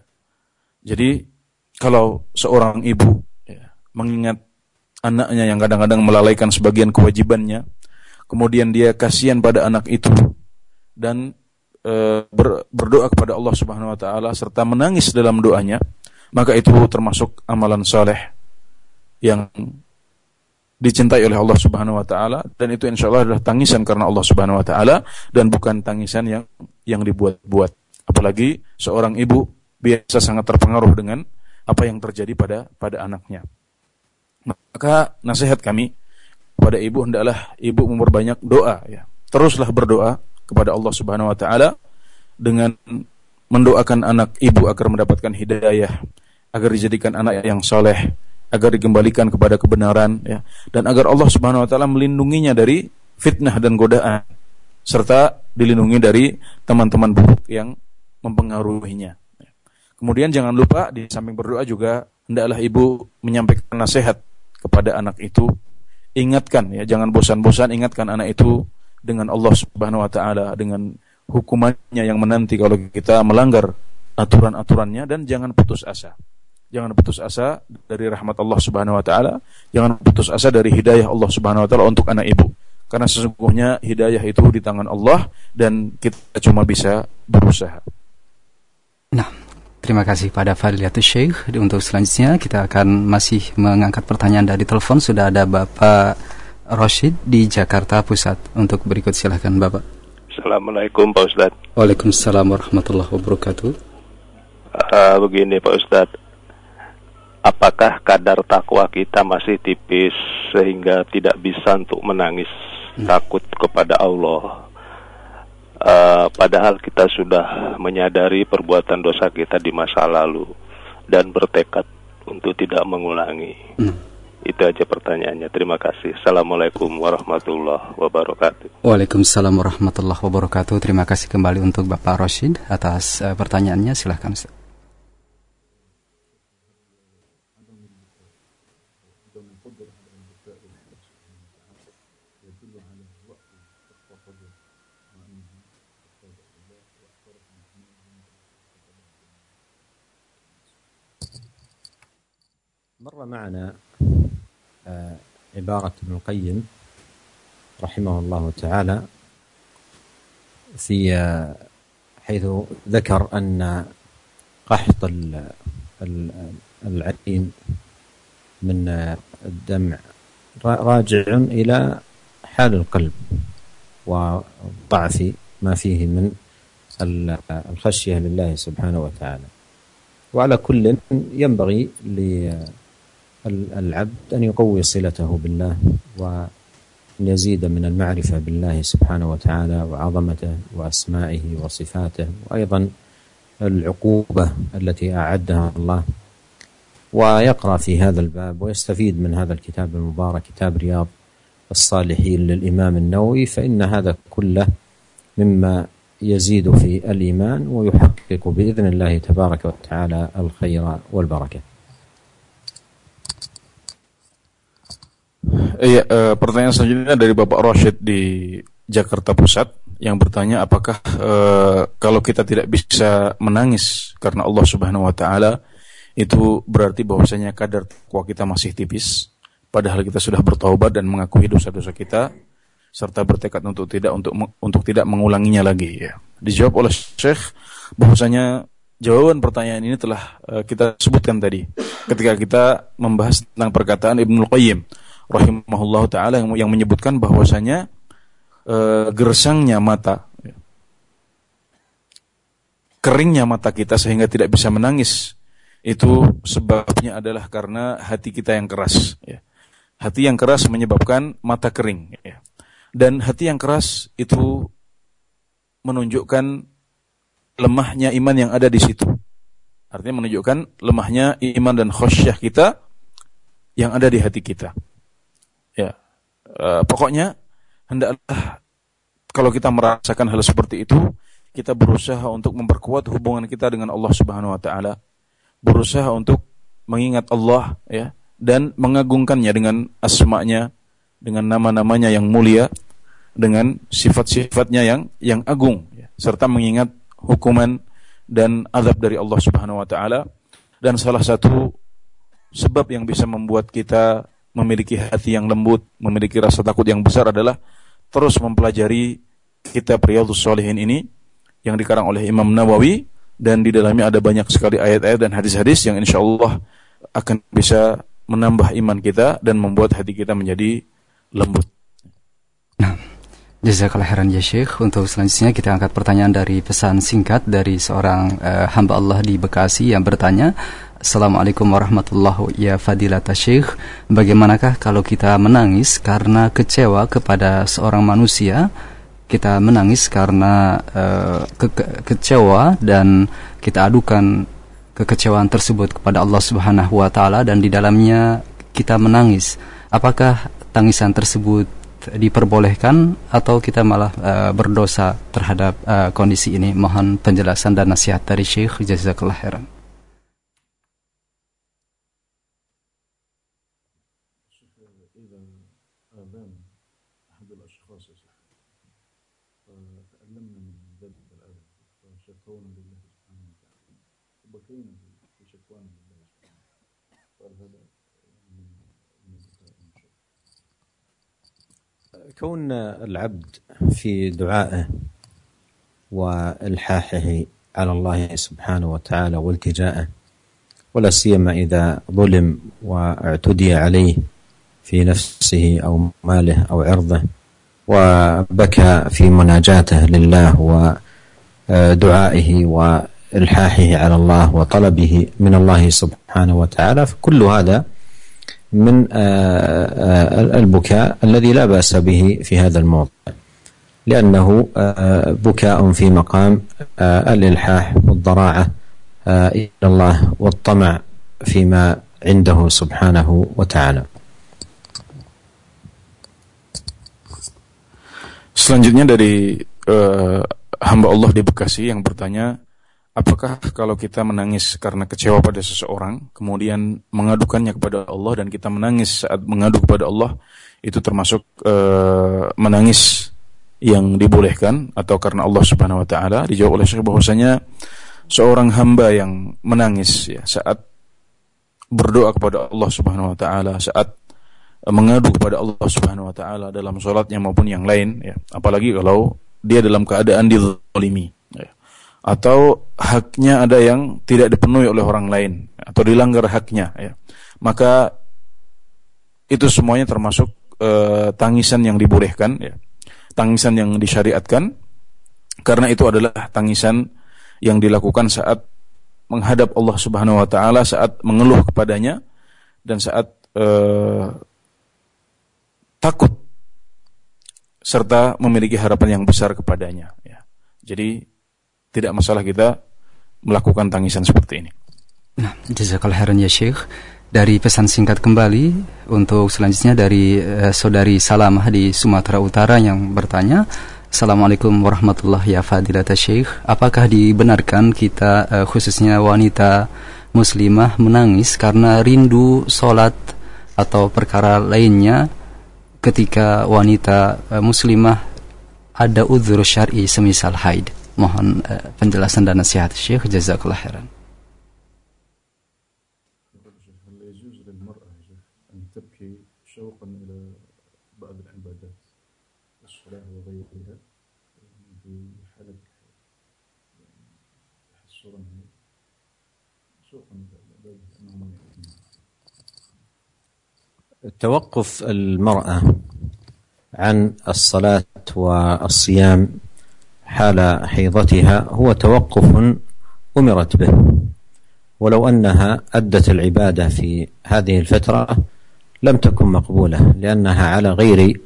Jadi kalau seorang ibu ya, mengingat anaknya yang kadang-kadang melalaikan sebagian kewajibannya, kemudian dia kasihan pada anak itu dan e, ber, berdoa kepada Allah Subhanahu wa taala serta menangis dalam doanya, maka itu termasuk amalan soleh yang dicintai oleh Allah Subhanahu wa taala dan itu insya Allah adalah tangisan karena Allah Subhanahu wa taala dan bukan tangisan yang yang dibuat-buat. Apalagi seorang ibu biasa sangat terpengaruh dengan apa yang terjadi pada pada anaknya. Maka nasihat kami kepada ibu hendaklah ibu memperbanyak doa ya. Teruslah berdoa kepada Allah Subhanahu wa taala dengan mendoakan anak ibu agar mendapatkan hidayah, agar dijadikan anak yang soleh, agar dikembalikan kepada kebenaran ya, dan agar Allah Subhanahu wa taala melindunginya dari fitnah dan godaan serta dilindungi dari teman-teman buruk yang mempengaruhinya. Kemudian jangan lupa di samping berdoa juga hendaklah ibu menyampaikan nasihat kepada anak itu. Ingatkan ya, jangan bosan-bosan ingatkan anak itu dengan Allah Subhanahu wa taala dengan hukumannya yang menanti kalau kita melanggar aturan-aturannya dan jangan putus asa. Jangan putus asa dari rahmat Allah Subhanahu wa taala, jangan putus asa dari hidayah Allah Subhanahu wa taala untuk anak ibu. Karena sesungguhnya hidayah itu di tangan Allah dan kita cuma bisa berusaha. Nah, Terima kasih pada Fadilatul Syekh. Untuk selanjutnya kita akan masih mengangkat pertanyaan dari telepon. Sudah ada Bapak Roshid di Jakarta Pusat. Untuk berikut silahkan Bapak. Assalamualaikum Pak Ustadz. Waalaikumsalam warahmatullahi wabarakatuh. Uh, begini Pak Ustadz. Apakah kadar takwa kita masih tipis sehingga tidak bisa untuk menangis hmm. takut kepada Allah? Uh, padahal kita sudah menyadari perbuatan dosa kita di masa lalu dan bertekad untuk tidak mengulangi. Hmm. Itu aja pertanyaannya. Terima kasih. Assalamualaikum warahmatullahi wabarakatuh. Waalaikumsalam warahmatullahi wabarakatuh. Terima kasih kembali untuk Bapak Roshid atas uh, pertanyaannya. Silahkan Ustaz. مر معنا آه، عبارة ابن القيم رحمه الله تعالى في آه، حيث ذكر أن قحط العين من آه، الدمع راجع إلى حال القلب وضعف ما فيه من الخشية لله سبحانه وتعالى. وعلى كل ينبغي العبد أن يقوي صلته بالله وأن يزيد من المعرفة بالله سبحانه وتعالى وعظمته وأسمائه وصفاته وأيضا العقوبة التي أعدها الله. ويقرأ في هذا الباب ويستفيد من هذا الكتاب المبارك كتاب رياض الصالحين للإمام النووي فإن هذا كله مما يزيد في الإيمان ويحقق بإذن الله تبارك وتعالى الخير والبركة. Iya, e, pertanyaan selanjutnya dari Bapak Roshid di Jakarta Pusat yang bertanya apakah e, kalau kita tidak bisa menangis karena Allah Subhanahu wa taala itu berarti bahwasanya kadar takwa kita masih tipis padahal kita sudah bertaubat dan mengakui dosa-dosa kita serta bertekad untuk tidak untuk untuk tidak mengulanginya lagi ya. Dijawab oleh Syekh bahwasanya jawaban pertanyaan ini telah uh, kita sebutkan tadi ketika kita membahas tentang perkataan Ibnu Qayyim rahimahullah taala yang, yang menyebutkan bahwasanya uh, gersangnya mata keringnya mata kita sehingga tidak bisa menangis itu sebabnya adalah karena hati kita yang keras ya. hati yang keras menyebabkan mata kering ya. dan hati yang keras itu menunjukkan lemahnya iman yang ada di situ. Artinya menunjukkan lemahnya iman dan khosyah kita yang ada di hati kita. Ya, e, pokoknya hendaklah kalau kita merasakan hal seperti itu, kita berusaha untuk memperkuat hubungan kita dengan Allah Subhanahu wa taala, berusaha untuk mengingat Allah ya dan mengagungkannya dengan asma'nya, dengan nama-namanya yang mulia, dengan sifat-sifatnya yang yang agung ya. serta mengingat hukuman dan azab dari Allah Subhanahu wa taala dan salah satu sebab yang bisa membuat kita memiliki hati yang lembut, memiliki rasa takut yang besar adalah terus mempelajari kitab Riyadhus Shalihin ini yang dikarang oleh Imam Nawawi dan di dalamnya ada banyak sekali ayat-ayat dan hadis-hadis yang insya Allah akan bisa menambah iman kita dan membuat hati kita menjadi lembut. Nah. Jazakallah khairan ya Syekh. Untuk selanjutnya kita angkat pertanyaan dari pesan singkat dari seorang uh, hamba Allah di Bekasi yang bertanya, Assalamualaikum warahmatullahi ya fadilata Syekh. Bagaimanakah kalau kita menangis karena kecewa kepada seorang manusia? Kita menangis karena uh, ke kecewa dan kita adukan kekecewaan tersebut kepada Allah Subhanahu wa taala dan di dalamnya kita menangis. Apakah tangisan tersebut diperbolehkan atau kita malah uh, berdosa terhadap uh, kondisi ini? Mohon penjelasan dan nasihat dari Syekh Jazakallah khairan. كون العبد في دعائه وإلحاحه على الله سبحانه وتعالى والتجائه ولا سيما إذا ظلم واعتدي عليه في نفسه أو ماله أو عرضه وبكى في مناجاته لله ودعائه وإلحاحه على الله وطلبه من الله سبحانه وتعالى فكل هذا من آه، آه، البكاء الذي لا بأس به في هذا الموضع لأنه آه، بكاء في مقام الإلحاح والضراعة إلى الله والطمع فيما عنده سبحانه وتعالى. Selanjutnya dari uh, hamba Allah di Bekasi yang bertanya, Apakah kalau kita menangis karena kecewa pada seseorang, kemudian mengadukannya kepada Allah dan kita menangis saat mengadu kepada Allah, itu termasuk uh, menangis yang dibolehkan atau karena Allah Subhanahu wa taala? Dijawab oleh Syekh bahwasanya seorang hamba yang menangis ya saat berdoa kepada Allah Subhanahu wa taala, saat mengadu kepada Allah Subhanahu wa taala dalam salatnya maupun yang lain ya, apalagi kalau dia dalam keadaan dizalimi atau haknya ada yang tidak dipenuhi oleh orang lain atau dilanggar haknya ya. Maka itu semuanya termasuk uh, tangisan yang dibolehkan ya. Tangisan yang disyariatkan. Karena itu adalah tangisan yang dilakukan saat menghadap Allah Subhanahu wa taala saat mengeluh kepadanya dan saat uh, takut serta memiliki harapan yang besar kepadanya ya. Jadi tidak masalah kita melakukan tangisan seperti ini. Nah, jazakallah khairan ya Syekh. Dari pesan singkat kembali untuk selanjutnya dari uh, saudari Salamah di Sumatera Utara yang bertanya, Assalamualaikum warahmatullahi wabarakatuh Syekh. Apakah dibenarkan kita uh, khususnya wanita muslimah menangis karena rindu sholat atau perkara lainnya ketika wanita uh, muslimah ada uzur syar'i semisal haid? Mohon uh, penjelasan dan nasihat Syekh jazakallah khairan. توقف المرأة عن الصلاة والصيام حال حيضتها هو توقف أمرت به. ولو أنها أدت العبادة في هذه الفترة لم تكن مقبولة لأنها على غير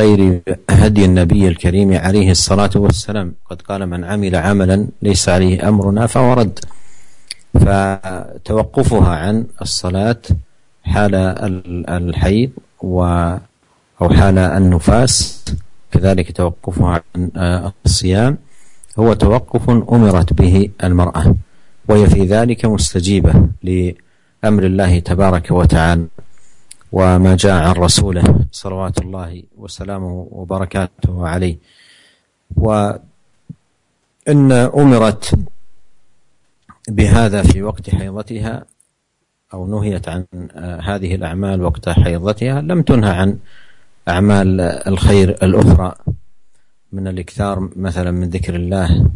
غير هدي النبي الكريم عليه الصلاة والسلام. قد قال من عمل عملا ليس عليه أمرنا فهو رد. فتوقفها عن الصلاة حال الحيض و أو حال النفاس كذلك توقفها عن الصيام هو توقف أمرت به المرأة وهي في ذلك مستجيبة لأمر الله تبارك وتعالى وما جاء عن رسوله صلوات الله وسلامه وبركاته عليه. وإن أمرت بهذا في وقت حيضتها أو نهيت عن هذه الأعمال وقت حيضتها لم تنهى عن أعمال الخير الأخرى من الإكثار مثلا من ذكر الله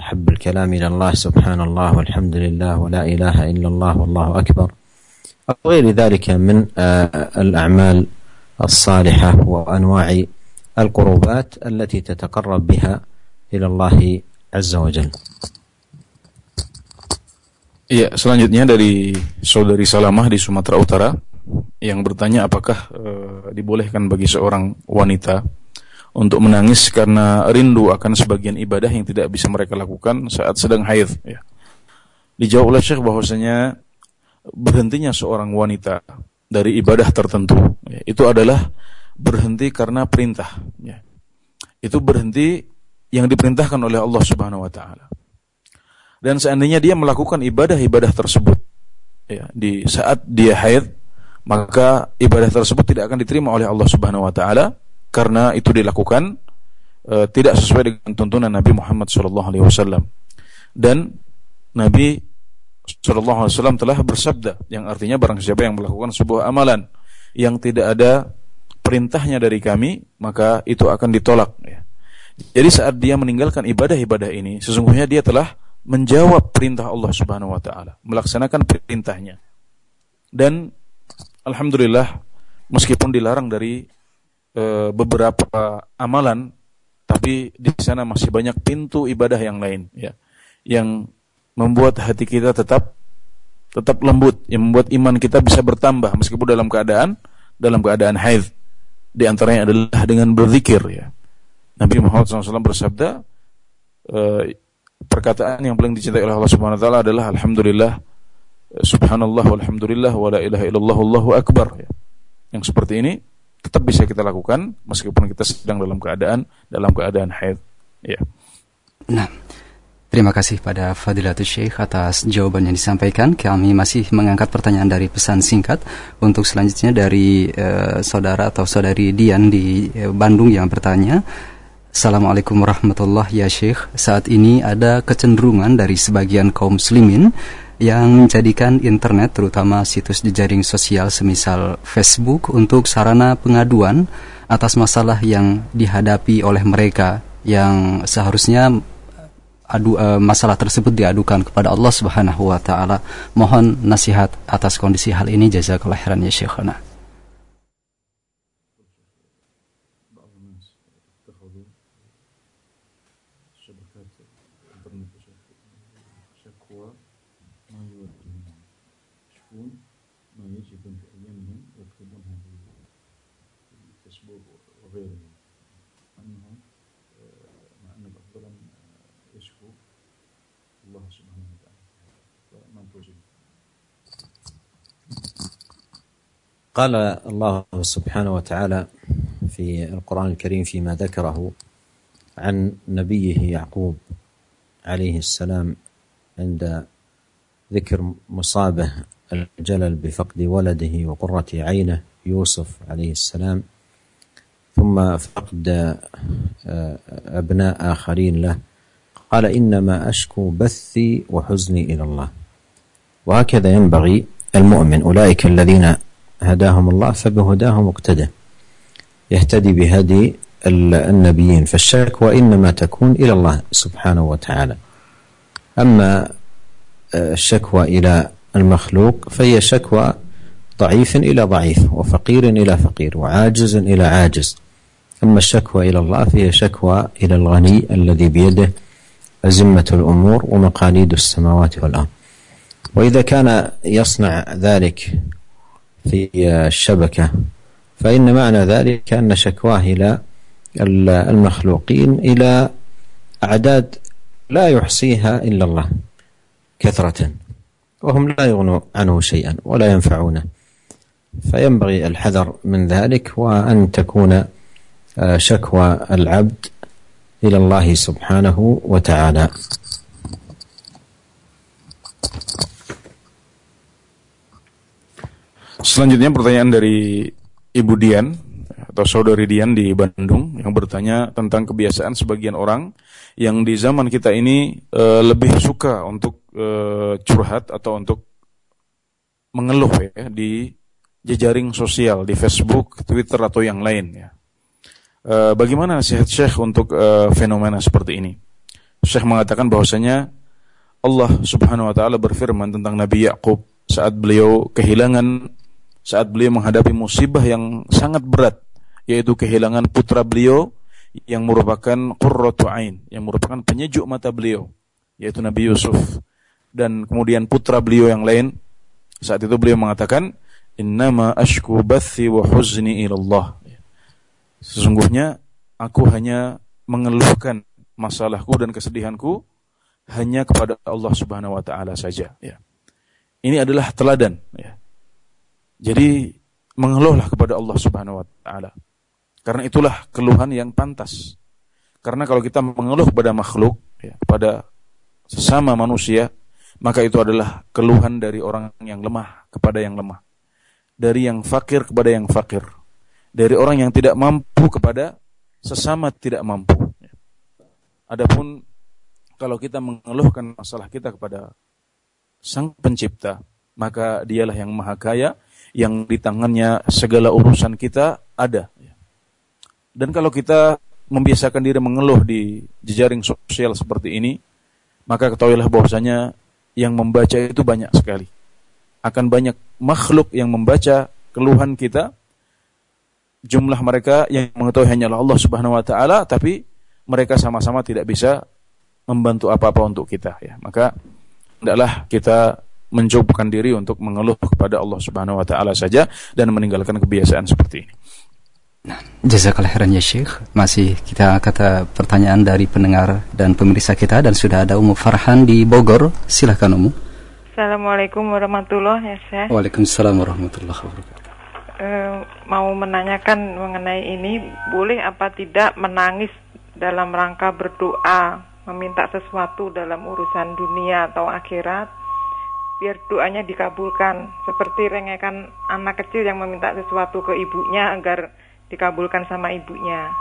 أحب الكلام إلى الله سبحان الله والحمد لله ولا إله إلا الله والله أكبر أو غير ذلك من الأعمال الصالحة وأنواع القربات التي تتقرب بها إلى الله عز وجل. Iya, selanjutnya dari saudari Salamah di Sumatera Utara. Yang bertanya apakah e, dibolehkan bagi seorang wanita untuk menangis karena rindu akan sebagian ibadah yang tidak bisa mereka lakukan saat sedang haid. Ya. Dijawab oleh Syekh bahwasanya berhentinya seorang wanita dari ibadah tertentu ya, itu adalah berhenti karena perintah. Ya. Itu berhenti yang diperintahkan oleh Allah Subhanahu Wa Taala dan seandainya dia melakukan ibadah-ibadah tersebut ya, di saat dia haid maka ibadah tersebut tidak akan diterima oleh Allah Subhanahu wa taala karena itu dilakukan e, tidak sesuai dengan tuntunan Nabi Muhammad sallallahu alaihi wasallam. Dan Nabi sallallahu alaihi wasallam telah bersabda yang artinya barang siapa yang melakukan sebuah amalan yang tidak ada perintahnya dari kami, maka itu akan ditolak ya. Jadi saat dia meninggalkan ibadah-ibadah ini, sesungguhnya dia telah menjawab perintah Allah Subhanahu wa taala, melaksanakan perintahnya. Dan alhamdulillah meskipun dilarang dari e, beberapa amalan tapi di sana masih banyak pintu ibadah yang lain ya yang membuat hati kita tetap tetap lembut yang membuat iman kita bisa bertambah meskipun dalam keadaan dalam keadaan haid. Di antaranya adalah dengan berzikir ya. Nabi Muhammad SAW bersabda e, perkataan yang paling dicintai oleh Allah Subhanahu wa taala adalah alhamdulillah subhanallah walhamdulillah wala ilaha illallah wallahu akbar ya. Yang seperti ini tetap bisa kita lakukan meskipun kita sedang dalam keadaan dalam keadaan haid ya. Nah, Terima kasih pada Fadilatul Syekh atas jawaban yang disampaikan. Kami masih mengangkat pertanyaan dari pesan singkat untuk selanjutnya dari uh, saudara atau saudari Dian di uh, Bandung yang bertanya. Assalamualaikum warahmatullahi ya Syekh. Saat ini ada kecenderungan dari sebagian kaum muslimin yang menjadikan internet terutama situs jejaring sosial semisal Facebook untuk sarana pengaduan atas masalah yang dihadapi oleh mereka yang seharusnya adu, uh, masalah tersebut diadukan kepada Allah Subhanahu wa taala. Mohon nasihat atas kondisi hal ini jazakallahu khairan ya Syekhana. قال الله سبحانه وتعالى في القرآن الكريم فيما ذكره عن نبيه يعقوب عليه السلام عند ذكر مصابه الجلل بفقد ولده وقرة عينه يوسف عليه السلام ثم فقد آه، أبناء آخرين له. قال إنما أشكو بثي وحزني إلى الله. وهكذا ينبغي المؤمن أولئك الذين هداهم الله فبهداه مقتدى. يهتدي بهدي النبيين. فالشكوى إنما تكون إلى الله سبحانه وتعالى. أما الشكوى إلى المخلوق فهي شكوى ضعيف إلى ضعيف وفقير إلى فقير وعاجز إلى عاجز. أما الشكوى إلى الله فهي شكوى إلى الغني الذي بيده أزمة الأمور ومقاليد السماوات والأرض. وإذا كان يصنع ذلك في الشبكة. فإن معنى ذلك أن شكواه إلى المخلوقين إلى أعداد لا يحصيها إلا الله كثرة وهم لا يغنوا عنه شيئا ولا ينفعونه. فينبغي الحذر من ذلك وأن تكون آه، شكوى العبد إلى الله سبحانه وتعالى. Selanjutnya pertanyaan dari Ibu Dian atau saudari Dian di Bandung yang bertanya tentang kebiasaan sebagian orang yang di zaman kita ini e, lebih suka untuk e, curhat atau untuk mengeluh ya di jejaring sosial di Facebook, Twitter atau yang lain ya. E, bagaimana nasihat Syekh untuk e, fenomena seperti ini? Syekh mengatakan bahwasanya Allah Subhanahu wa taala berfirman tentang Nabi Yakub saat beliau kehilangan saat beliau menghadapi musibah yang sangat berat yaitu kehilangan putra beliau yang merupakan qurratu ain yang merupakan penyejuk mata beliau yaitu Nabi Yusuf dan kemudian putra beliau yang lain saat itu beliau mengatakan innama ashku bathi wa huzni ilallah sesungguhnya aku hanya mengeluhkan masalahku dan kesedihanku hanya kepada Allah Subhanahu wa taala saja ya. Ini adalah teladan ya. Jadi mengeluhlah kepada Allah Subhanahu wa taala. Karena itulah keluhan yang pantas. Karena kalau kita mengeluh kepada makhluk, ya, kepada sesama manusia, maka itu adalah keluhan dari orang yang lemah kepada yang lemah. Dari yang fakir kepada yang fakir. Dari orang yang tidak mampu kepada sesama tidak mampu. Adapun kalau kita mengeluhkan masalah kita kepada Sang Pencipta, maka dialah yang maha kaya, yang di tangannya segala urusan kita ada. Dan kalau kita membiasakan diri mengeluh di jejaring sosial seperti ini, maka ketahuilah bahwasanya yang membaca itu banyak sekali. Akan banyak makhluk yang membaca keluhan kita. Jumlah mereka yang mengetahui hanyalah Allah Subhanahu wa taala, tapi mereka sama-sama tidak bisa membantu apa-apa untuk kita ya. Maka hendaklah kita mencukupkan diri untuk mengeluh kepada Allah Subhanahu wa taala saja dan meninggalkan kebiasaan seperti ini. Nah, jazakallah khairan ya Syekh. Masih kita kata pertanyaan dari pendengar dan pemirsa kita dan sudah ada Umu Farhan di Bogor. Silahkan Umu. Assalamualaikum warahmatullahi wabarakatuh. Waalaikumsalam warahmatullahi wabarakatuh. Uh, mau menanyakan mengenai ini, boleh apa tidak menangis dalam rangka berdoa, meminta sesuatu dalam urusan dunia atau akhirat, biar doanya dikabulkan. Seperti rengekan anak kecil yang meminta sesuatu ke ibunya agar dikabulkan sama ibunya.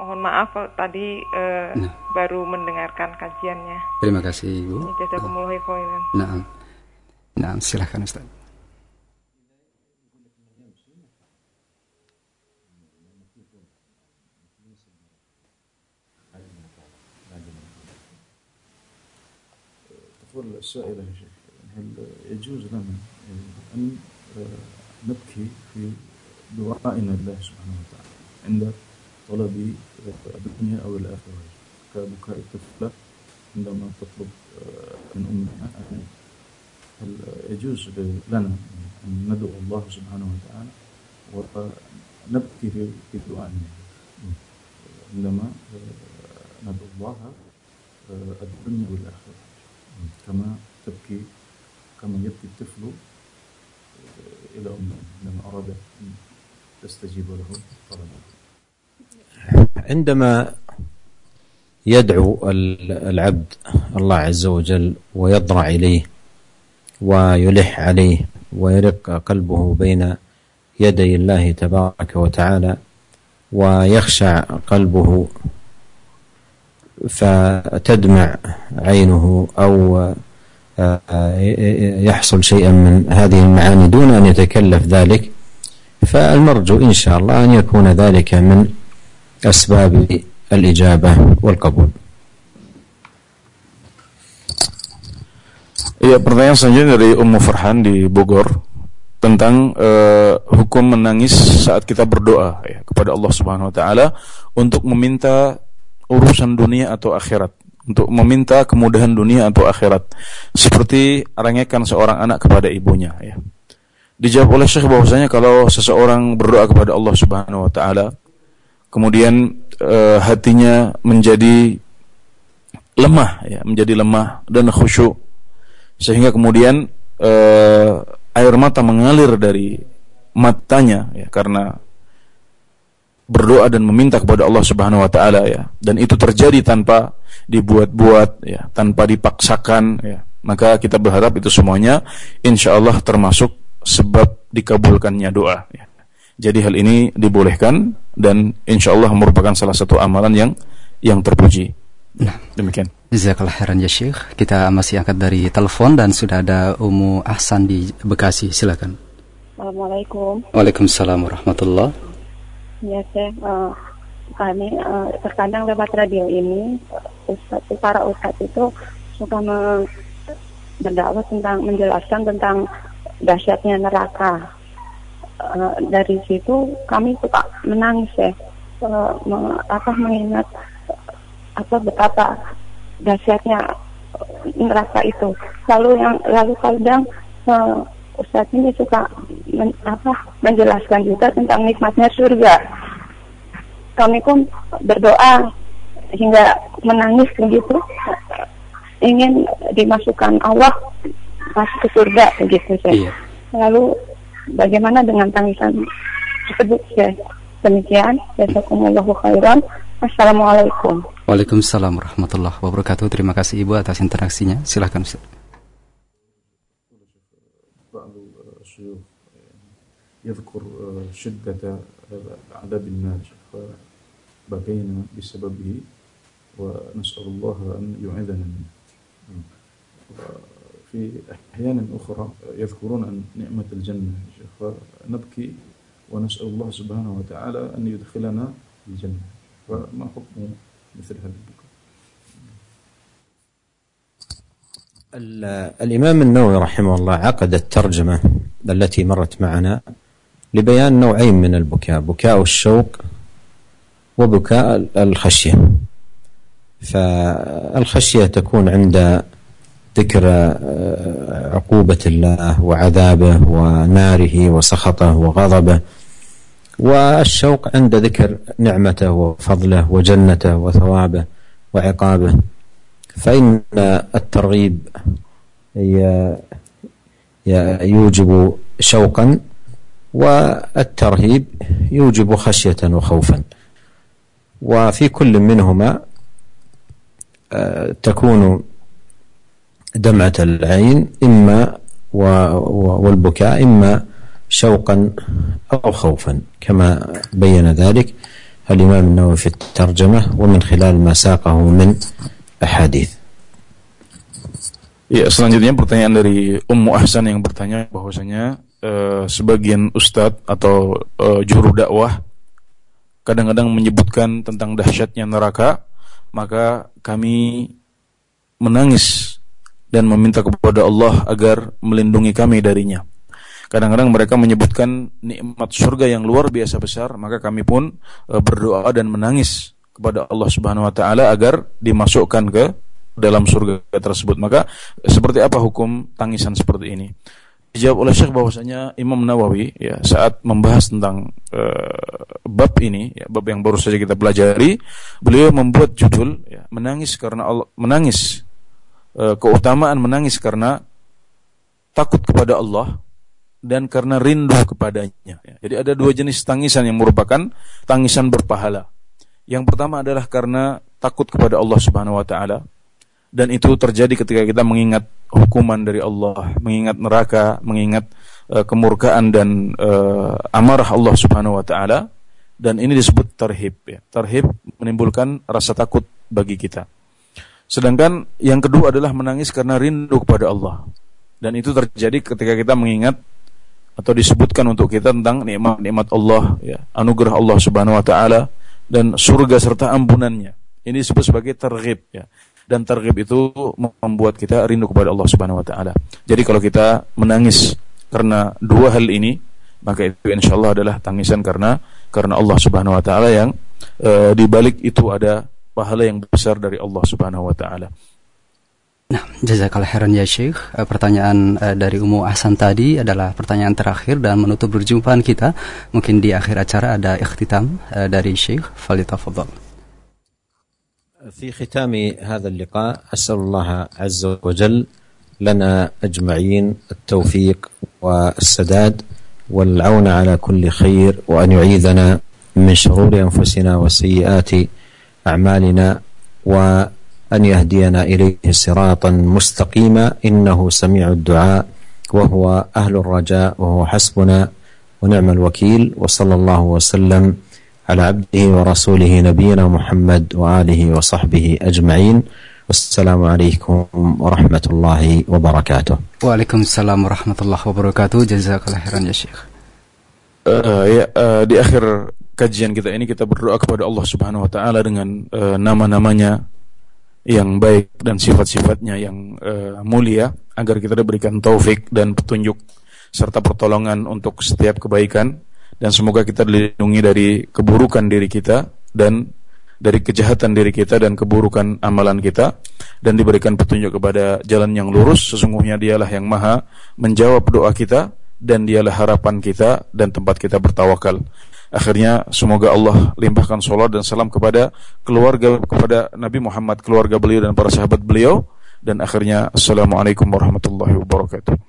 Mohon maaf tadi uh, nah. baru mendengarkan kajiannya. Terima kasih Ibu. Jazakumullah khairan. Nah. Nah, silahkan Ustaz. تقول السائلة يا شيخ هل يجوز لنا أن نبكي في دعائنا لله سبحانه وتعالى عند طلب الدنيا أو الآخرة. كبكاء الطفلة عندما تطلب من أمها هل يجوز لنا أن ندعو الله سبحانه وتعالى ونبكي في دعائنا؟ عندما ندعو الله الدنيا والآخرة. كما تبكي كما يبكي الطفل إلى أمه عندما أراد أن تستجيب له طلبه عندما يدعو العبد الله عز وجل ويضرع إليه ويلح عليه ويرق قلبه بين يدي الله تبارك وتعالى ويخشع قلبه فتدمع عينه أو يحصل شيئا من هذه المعاني دون ان يتكلف ذلك فالمرجو ان شاء الله ان يكون ذلك من اسباب الاجابه والقبول. Iya, pertanyaan selanjutnya dari Ummu Farhan di Bogor tentang uh, hukum menangis saat kita berdoa ya, kepada Allah Subhanahu wa taala untuk meminta urusan dunia atau akhirat, untuk meminta kemudahan dunia atau akhirat. Seperti rengekan seorang anak kepada ibunya ya. Dijawab oleh Syekh bahwasanya kalau seseorang berdoa kepada Allah Subhanahu wa taala kemudian uh, hatinya menjadi lemah ya, menjadi lemah dan khusyuk sehingga kemudian uh, air mata mengalir dari matanya ya karena berdoa dan meminta kepada Allah Subhanahu wa taala ya dan itu terjadi tanpa dibuat-buat ya tanpa dipaksakan ya maka kita berharap itu semuanya insya Allah termasuk sebab dikabulkannya doa ya. jadi hal ini dibolehkan dan insya Allah merupakan salah satu amalan yang yang terpuji Nah, demikian. Jazakallah khairan ya Syekh. Kita masih angkat dari telepon dan sudah ada Umu Ahsan di Bekasi. Silakan. Assalamualaikum. Waalaikumsalam warahmatullah. Ya, Syekh. Uh, kami uh, terkadang lewat radio ini ustaz, para ustadz itu suka berdakwah tentang menjelaskan tentang dahsyatnya neraka. Uh, dari situ kami suka menangis ya, uh, apa mengingat apa betapa dahsyatnya neraka itu. Lalu yang lalu kadang uh, Ustadz ini suka men, apa menjelaskan juga tentang nikmatnya surga. Kami pun berdoa hingga menangis begitu ingin dimasukkan Allah masuk ke surga begitu saya. Iya. Lalu bagaimana dengan tangisan tersebut saya? Demikian, jazakumullahu khairan. Assalamualaikum. Waalaikumsalam warahmatullahi wabarakatuh. Terima kasih Ibu atas interaksinya. Silahkan Ustaz. يذكر شدة عذاب النار فبقينا بسببه ونسأل الله أن يعيذنا منه. في أحيان أخرى يذكرون عن نعمة الجنة فنبكي ونسأل الله سبحانه وتعالى أن يدخلنا الجنة. فما حكم مثل هذا البكاء؟ الإمام النووي رحمه الله عقد الترجمة التي مرت معنا لبيان نوعين من البكاء بكاء الشوق وبكاء الخشية. فالخشية تكون عند ذكر عقوبة الله وعذابه وناره وسخطه وغضبه. والشوق عند ذكر نعمته وفضله وجنته وثوابه وعقابه. فإن الترغيب يوجب شوقا والترهيب يوجب خشية وخوفا. وفي كل منهما آه، تكون دمعة العين إما والبكاء إما شوقا أو خوفا. كما بين ذلك الإمام النووي في الترجمة ومن خلال ما ساقه من أحاديث. Ya, selanjutnya pertanyaan dari Ummu Ahsan yang bertanya bahwasanya uh, sebagian ustadz atau uh, juru dakwah kadang-kadang menyebutkan tentang dahsyatnya neraka, maka kami menangis dan meminta kepada Allah agar melindungi kami darinya. Kadang-kadang mereka menyebutkan nikmat surga yang luar biasa besar, maka kami pun e, berdoa dan menangis kepada Allah Subhanahu wa taala agar dimasukkan ke dalam surga tersebut. Maka seperti apa hukum tangisan seperti ini? Dijawab oleh Syekh bahwasanya Imam Nawawi ya saat membahas tentang uh, bab ini, ya, bab yang baru saja kita pelajari, beliau membuat judul ya, menangis karena Allah menangis uh, keutamaan menangis karena takut kepada Allah dan karena rindu kepadanya. Ya, jadi ada dua jenis tangisan yang merupakan tangisan berpahala. Yang pertama adalah karena takut kepada Allah Subhanahu wa taala dan itu terjadi ketika kita mengingat hukuman dari Allah, mengingat neraka, mengingat uh, kemurkaan dan uh, amarah Allah Subhanahu wa taala dan ini disebut tarhib ya. Tarhib menimbulkan rasa takut bagi kita. Sedangkan yang kedua adalah menangis karena rindu kepada Allah. Dan itu terjadi ketika kita mengingat atau disebutkan untuk kita tentang nikmat-nikmat Allah ya, anugerah Allah Subhanahu wa taala dan surga serta ampunannya. Ini disebut sebagai terghib ya. Dan targhib itu membuat kita rindu kepada Allah Subhanahu wa taala. Jadi kalau kita menangis karena dua hal ini, maka itu insya Allah adalah tangisan karena karena Allah Subhanahu wa taala yang e, di balik itu ada pahala yang besar dari Allah Subhanahu wa taala. Nah, jazakallah khairan ya Syekh. Eh, pertanyaan uh, dari Umu Ahsan tadi adalah pertanyaan terakhir dan menutup perjumpaan kita. Mungkin di akhir acara ada ikhtitam uh, dari Syekh. Falitafadhal. في ختام هذا اللقاء أسأل الله عز وجل لنا أجمعين التوفيق والسداد والعون على كل خير وأن يعيذنا من شرور أنفسنا وسيئات أعمالنا وأن يهدينا إليه صراطا مستقيما إنه سميع الدعاء وهو أهل الرجاء وهو حسبنا ونعم الوكيل وصلى الله وسلم على عبده ورسوله نبينا محمد وآله وصحبه أجمعين والسلام عليكم ورحمة الله وبركاته Waalaikumsalam warahmatullahi wabarakatuh Jazakallah khairan ya Syekh uh, ya, uh, Di akhir kajian kita ini kita berdoa kepada Allah Subhanahu Wa Taala dengan uh, nama-namanya yang baik dan sifat-sifatnya yang uh, mulia agar kita diberikan taufik dan petunjuk serta pertolongan untuk setiap kebaikan dan semoga kita dilindungi dari keburukan diri kita dan dari kejahatan diri kita dan keburukan amalan kita. Dan diberikan petunjuk kepada jalan yang lurus. Sesungguhnya dialah yang maha menjawab doa kita dan dialah harapan kita dan tempat kita bertawakal. Akhirnya semoga Allah limpahkan salat dan salam kepada keluarga kepada Nabi Muhammad keluarga beliau dan para sahabat beliau. Dan akhirnya assalamualaikum warahmatullahi wabarakatuh